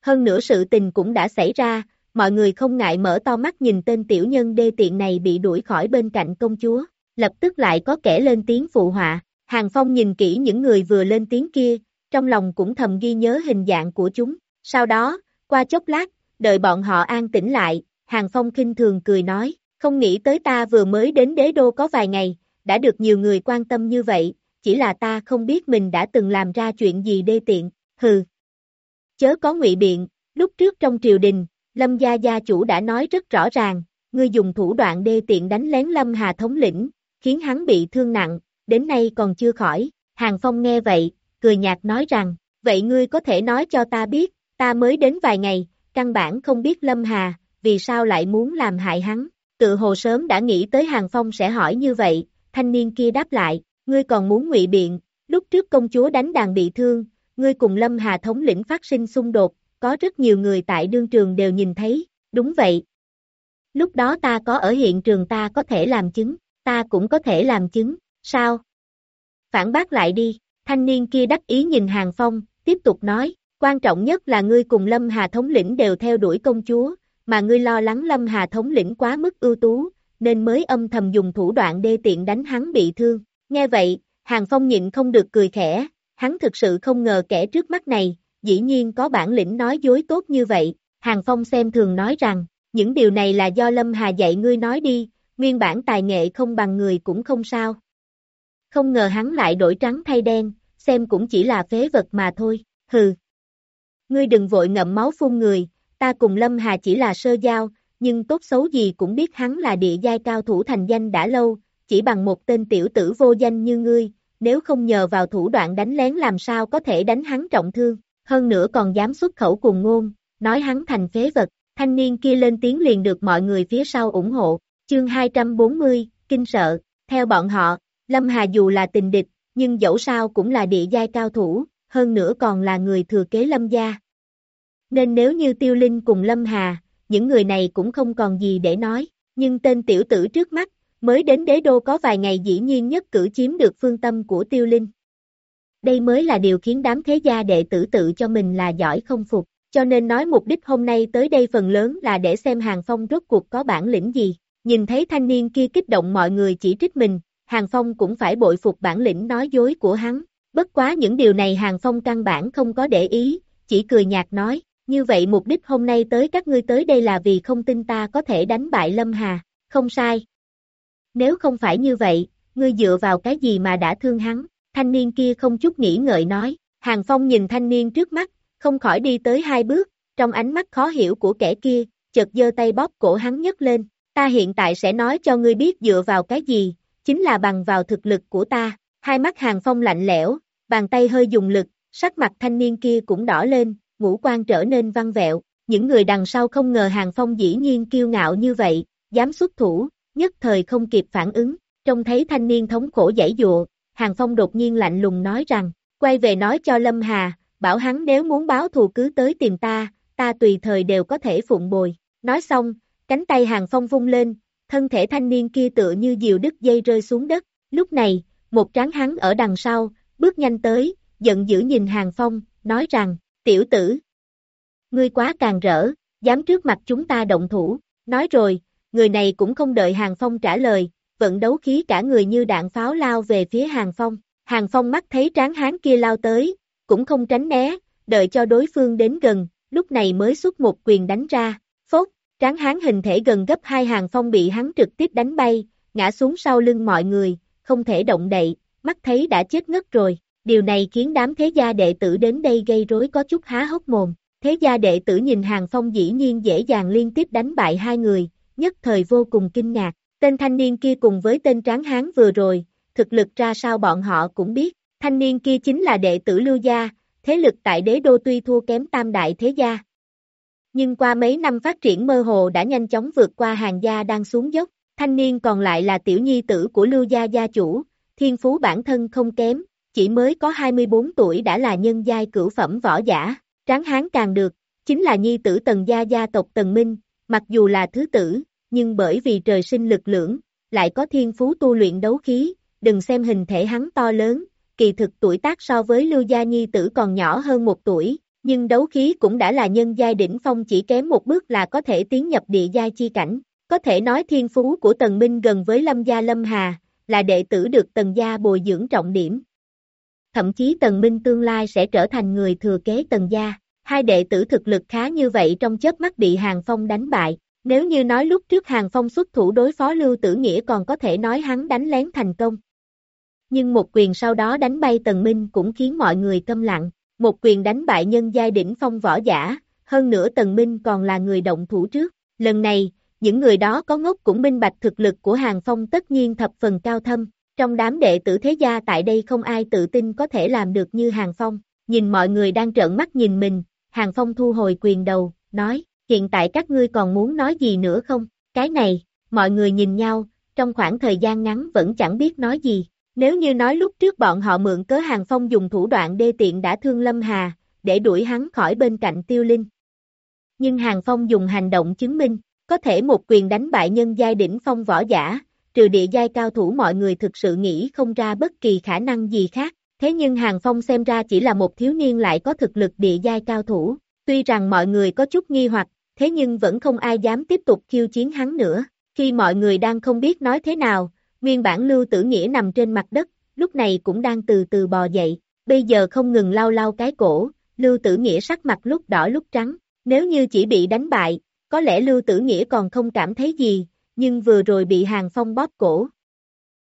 Hơn nữa sự tình cũng đã xảy ra, mọi người không ngại mở to mắt nhìn tên tiểu nhân đê tiện này bị đuổi khỏi bên cạnh công chúa, lập tức lại có kẻ lên tiếng phụ họa, Hàng Phong nhìn kỹ những người vừa lên tiếng kia, trong lòng cũng thầm ghi nhớ hình dạng của chúng, sau đó, qua chốc lát, đợi bọn họ an tĩnh lại, Hàng Phong kinh thường cười nói, không nghĩ tới ta vừa mới đến đế đô có vài ngày, đã được nhiều người quan tâm như vậy, chỉ là ta không biết mình đã từng làm ra chuyện gì đê tiện, hừ. Chớ có ngụy biện, lúc trước trong triều đình, Lâm gia gia chủ đã nói rất rõ ràng, ngươi dùng thủ đoạn đê tiện đánh lén Lâm Hà thống lĩnh, khiến hắn bị thương nặng, đến nay còn chưa khỏi. Hàng Phong nghe vậy, cười nhạt nói rằng, vậy ngươi có thể nói cho ta biết, ta mới đến vài ngày, căn bản không biết Lâm Hà, vì sao lại muốn làm hại hắn. Tự hồ sớm đã nghĩ tới Hàng Phong sẽ hỏi như vậy, thanh niên kia đáp lại, ngươi còn muốn ngụy biện, lúc trước công chúa đánh đàn bị thương, ngươi cùng Lâm Hà thống lĩnh phát sinh xung đột, có rất nhiều người tại đương trường đều nhìn thấy, đúng vậy. Lúc đó ta có ở hiện trường ta có thể làm chứng, ta cũng có thể làm chứng, sao? Phản bác lại đi, thanh niên kia đắc ý nhìn Hàng Phong, tiếp tục nói, quan trọng nhất là ngươi cùng Lâm Hà thống lĩnh đều theo đuổi công chúa, mà ngươi lo lắng Lâm Hà thống lĩnh quá mức ưu tú, nên mới âm thầm dùng thủ đoạn đê tiện đánh hắn bị thương. Nghe vậy, Hàng Phong nhịn không được cười khẽ, hắn thực sự không ngờ kẻ trước mắt này, dĩ nhiên có bản lĩnh nói dối tốt như vậy. Hàng Phong xem thường nói rằng, những điều này là do Lâm Hà dạy ngươi nói đi, nguyên bản tài nghệ không bằng người cũng không sao. Không ngờ hắn lại đổi trắng thay đen, xem cũng chỉ là phế vật mà thôi, hừ. Ngươi đừng vội ngậm máu phun người, ta cùng Lâm Hà chỉ là sơ giao, nhưng tốt xấu gì cũng biết hắn là địa giai cao thủ thành danh đã lâu, chỉ bằng một tên tiểu tử vô danh như ngươi, nếu không nhờ vào thủ đoạn đánh lén làm sao có thể đánh hắn trọng thương, hơn nữa còn dám xuất khẩu cùng ngôn, nói hắn thành phế vật, thanh niên kia lên tiếng liền được mọi người phía sau ủng hộ, chương 240, kinh sợ, theo bọn họ, Lâm Hà dù là tình địch, nhưng dẫu sao cũng là địa giai cao thủ, hơn nữa còn là người thừa kế Lâm gia. Nên nếu như Tiêu Linh cùng Lâm Hà, những người này cũng không còn gì để nói, nhưng tên tiểu tử trước mắt, mới đến đế đô có vài ngày dĩ nhiên nhất cử chiếm được phương tâm của Tiêu Linh. Đây mới là điều khiến đám thế gia đệ tử tự cho mình là giỏi không phục, cho nên nói mục đích hôm nay tới đây phần lớn là để xem Hàng Phong rốt cuộc có bản lĩnh gì. Nhìn thấy thanh niên kia kích động mọi người chỉ trích mình, Hàng Phong cũng phải bội phục bản lĩnh nói dối của hắn. Bất quá những điều này Hàng Phong căn bản không có để ý, chỉ cười nhạt nói, như vậy mục đích hôm nay tới các ngươi tới đây là vì không tin ta có thể đánh bại Lâm Hà, không sai. Nếu không phải như vậy, ngươi dựa vào cái gì mà đã thương hắn, thanh niên kia không chút nghĩ ngợi nói, Hàng Phong nhìn thanh niên trước mắt, không khỏi đi tới hai bước, trong ánh mắt khó hiểu của kẻ kia, chợt giơ tay bóp cổ hắn nhấc lên, ta hiện tại sẽ nói cho ngươi biết dựa vào cái gì, chính là bằng vào thực lực của ta, hai mắt Hàng Phong lạnh lẽo, bàn tay hơi dùng lực, sắc mặt thanh niên kia cũng đỏ lên, ngũ quan trở nên văn vẹo, những người đằng sau không ngờ Hàng Phong dĩ nhiên kiêu ngạo như vậy, dám xuất thủ, nhất thời không kịp phản ứng, trông thấy thanh niên thống khổ giải dụa, Hàng Phong đột nhiên lạnh lùng nói rằng, quay về nói cho Lâm Hà, bảo hắn nếu muốn báo thù cứ tới tìm ta, ta tùy thời đều có thể phụng bồi. Nói xong, cánh tay Hàng Phong vung lên, thân thể thanh niên kia tựa như diều đứt dây rơi xuống đất. Lúc này, một tráng hắn ở đằng sau, bước nhanh tới, giận dữ nhìn Hàng Phong, nói rằng, tiểu tử, ngươi quá càng rỡ, dám trước mặt chúng ta động thủ, nói rồi, người này cũng không đợi Hàng Phong trả lời, vận đấu khí cả người như đạn pháo lao về phía Hàng Phong. Hàng Phong mắt thấy tráng hán kia lao tới, cũng không tránh né, đợi cho đối phương đến gần, lúc này mới xuất một quyền đánh ra, tráng hán hình thể gần gấp hai Hàng Phong bị hắn trực tiếp đánh bay, ngã xuống sau lưng mọi người, không thể động đậy, mắt thấy đã chết ngất rồi. Điều này khiến đám thế gia đệ tử đến đây gây rối có chút há hốc mồm. Thế gia đệ tử nhìn Hàng Phong dĩ nhiên dễ dàng liên tiếp đánh bại hai người, nhất thời vô cùng kinh ngạc. Tên thanh niên kia cùng với tên tráng hán vừa rồi, thực lực ra sao bọn họ cũng biết, thanh niên kia chính là đệ tử Lưu Gia, thế lực tại đế đô tuy thua kém tam đại thế gia. Nhưng qua mấy năm phát triển mơ hồ đã nhanh chóng vượt qua hàng gia đang xuống dốc, thanh niên còn lại là tiểu nhi tử của Lưu Gia gia chủ, thiên phú bản thân không kém, chỉ mới có 24 tuổi đã là nhân giai cửu phẩm võ giả, tráng hán càng được, chính là nhi tử tần gia gia tộc tần minh, mặc dù là thứ tử, nhưng bởi vì trời sinh lực lưỡng, lại có thiên phú tu luyện đấu khí, đừng xem hình thể hắn to lớn, kỳ thực tuổi tác so với Lưu Gia Nhi tử còn nhỏ hơn một tuổi, nhưng đấu khí cũng đã là nhân giai đỉnh phong chỉ kém một bước là có thể tiến nhập địa giai chi cảnh. Có thể nói thiên phú của Tần Minh gần với Lâm Gia Lâm Hà, là đệ tử được Tần Gia bồi dưỡng trọng điểm. Thậm chí Tần Minh tương lai sẽ trở thành người thừa kế Tần Gia. Hai đệ tử thực lực khá như vậy trong chớp mắt bị Hàng Phong đánh bại. Nếu như nói lúc trước Hàng Phong xuất thủ đối phó Lưu Tử Nghĩa còn có thể nói hắn đánh lén thành công. Nhưng một quyền sau đó đánh bay Tần Minh cũng khiến mọi người câm lặng. Một quyền đánh bại nhân giai đỉnh phong võ giả, hơn nữa Tần Minh còn là người động thủ trước. Lần này, những người đó có ngốc cũng minh bạch thực lực của Hàng Phong tất nhiên thập phần cao thâm. Trong đám đệ tử thế gia tại đây không ai tự tin có thể làm được như Hàng Phong. Nhìn mọi người đang trợn mắt nhìn mình, Hàng Phong thu hồi quyền đầu, nói, hiện tại các ngươi còn muốn nói gì nữa không? Cái này, mọi người nhìn nhau, trong khoảng thời gian ngắn vẫn chẳng biết nói gì. Nếu như nói lúc trước bọn họ mượn cớ Hàng Phong dùng thủ đoạn đê tiện đã thương Lâm Hà, để đuổi hắn khỏi bên cạnh tiêu linh. Nhưng Hàng Phong dùng hành động chứng minh, có thể một quyền đánh bại nhân giai đỉnh phong võ giả, trừ địa giai cao thủ mọi người thực sự nghĩ không ra bất kỳ khả năng gì khác. Thế nhưng Hàng Phong xem ra chỉ là một thiếu niên lại có thực lực địa giai cao thủ, tuy rằng mọi người có chút nghi hoặc, thế nhưng vẫn không ai dám tiếp tục khiêu chiến hắn nữa. Khi mọi người đang không biết nói thế nào, nguyên bản Lưu Tử Nghĩa nằm trên mặt đất, lúc này cũng đang từ từ bò dậy, bây giờ không ngừng lau lau cái cổ, Lưu Tử Nghĩa sắc mặt lúc đỏ lúc trắng, nếu như chỉ bị đánh bại, có lẽ Lưu Tử Nghĩa còn không cảm thấy gì, nhưng vừa rồi bị Hàng Phong bóp cổ.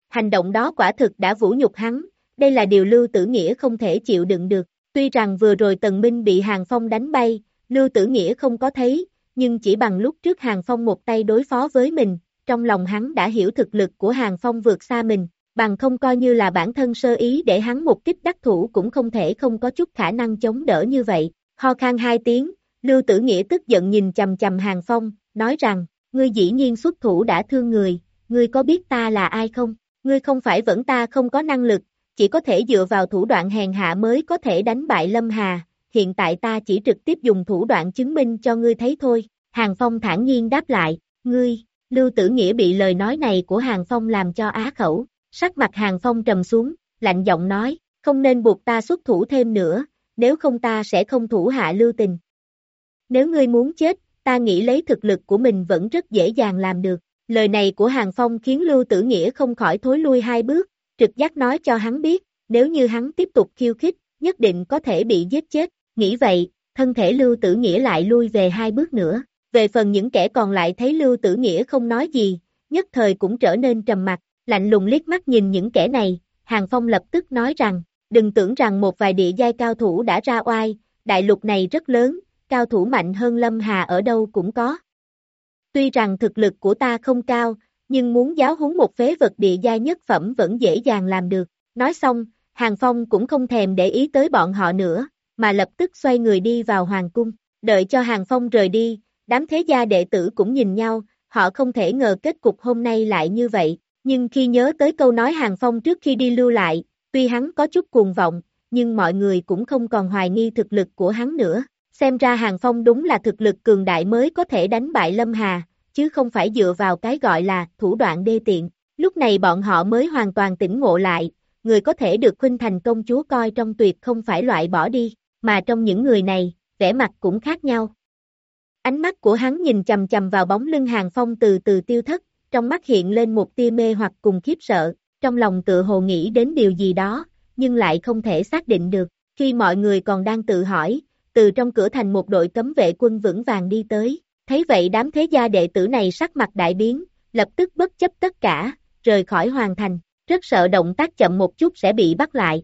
Hành động đó quả thực đã vũ nhục hắn, đây là điều Lưu Tử Nghĩa không thể chịu đựng được. Tuy rằng vừa rồi Tần Minh bị Hàng Phong đánh bay, Lưu Tử Nghĩa không có thấy, nhưng chỉ bằng lúc trước Hàng Phong một tay đối phó với mình, trong lòng hắn đã hiểu thực lực của Hàng Phong vượt xa mình, bằng không coi như là bản thân sơ ý để hắn một kích đắc thủ cũng không thể không có chút khả năng chống đỡ như vậy. Ho khan hai tiếng, Lưu Tử Nghĩa tức giận nhìn chầm chầm Hàng Phong, nói rằng, ngươi dĩ nhiên xuất thủ đã thương người, ngươi có biết ta là ai không? Ngươi không phải vẫn ta không có năng lực, chỉ có thể dựa vào thủ đoạn hèn hạ mới có thể đánh bại Lâm Hà, hiện tại ta chỉ trực tiếp dùng thủ đoạn chứng minh cho ngươi thấy thôi. Hàng Phong thản nhiên đáp lại, ngươi, Lưu Tử Nghĩa bị lời nói này của Hàng Phong làm cho á khẩu, sắc mặt Hàng Phong trầm xuống, lạnh giọng nói, không nên buộc ta xuất thủ thêm nữa, nếu không ta sẽ không thủ hạ lưu tình. Nếu ngươi muốn chết, ta nghĩ lấy thực lực của mình vẫn rất dễ dàng làm được. Lời này của Hàng Phong khiến Lưu Tử Nghĩa không khỏi thối lui hai bước, trực giác nói cho hắn biết, nếu như hắn tiếp tục khiêu khích, nhất định có thể bị giết chết. Nghĩ vậy, thân thể Lưu Tử Nghĩa lại lui về hai bước nữa. Về phần những kẻ còn lại thấy Lưu Tử Nghĩa không nói gì, nhất thời cũng trở nên trầm mặt, lạnh lùng liếc mắt nhìn những kẻ này, Hàng Phong lập tức nói rằng, đừng tưởng rằng một vài địa giai cao thủ đã ra oai, đại lục này rất lớn, cao thủ mạnh hơn Lâm Hà ở đâu cũng có. Tuy rằng thực lực của ta không cao, nhưng muốn giáo huấn một phế vật địa giai nhất phẩm vẫn dễ dàng làm được. Nói xong, Hàng Phong cũng không thèm để ý tới bọn họ nữa, mà lập tức xoay người đi vào Hoàng Cung. Đợi cho Hàng Phong rời đi, đám thế gia đệ tử cũng nhìn nhau, họ không thể ngờ kết cục hôm nay lại như vậy. Nhưng khi nhớ tới câu nói Hàng Phong trước khi đi lưu lại, tuy hắn có chút cuồng vọng, nhưng mọi người cũng không còn hoài nghi thực lực của hắn nữa. Xem ra Hàng Phong đúng là thực lực cường đại mới có thể đánh bại Lâm Hà, chứ không phải dựa vào cái gọi là thủ đoạn đê tiện. Lúc này bọn họ mới hoàn toàn tỉnh ngộ lại, người có thể được khuynh thành công chúa coi trong tuyệt không phải loại bỏ đi, mà trong những người này, vẻ mặt cũng khác nhau. Ánh mắt của hắn nhìn chầm chầm vào bóng lưng Hàng Phong từ từ tiêu thất, trong mắt hiện lên một tia mê hoặc cùng khiếp sợ, trong lòng tự hồ nghĩ đến điều gì đó, nhưng lại không thể xác định được. Khi mọi người còn đang tự hỏi, từ trong cửa thành một đội cấm vệ quân vững vàng đi tới. Thấy vậy đám thế gia đệ tử này sắc mặt đại biến, lập tức bất chấp tất cả, rời khỏi hoàng thành, rất sợ động tác chậm một chút sẽ bị bắt lại.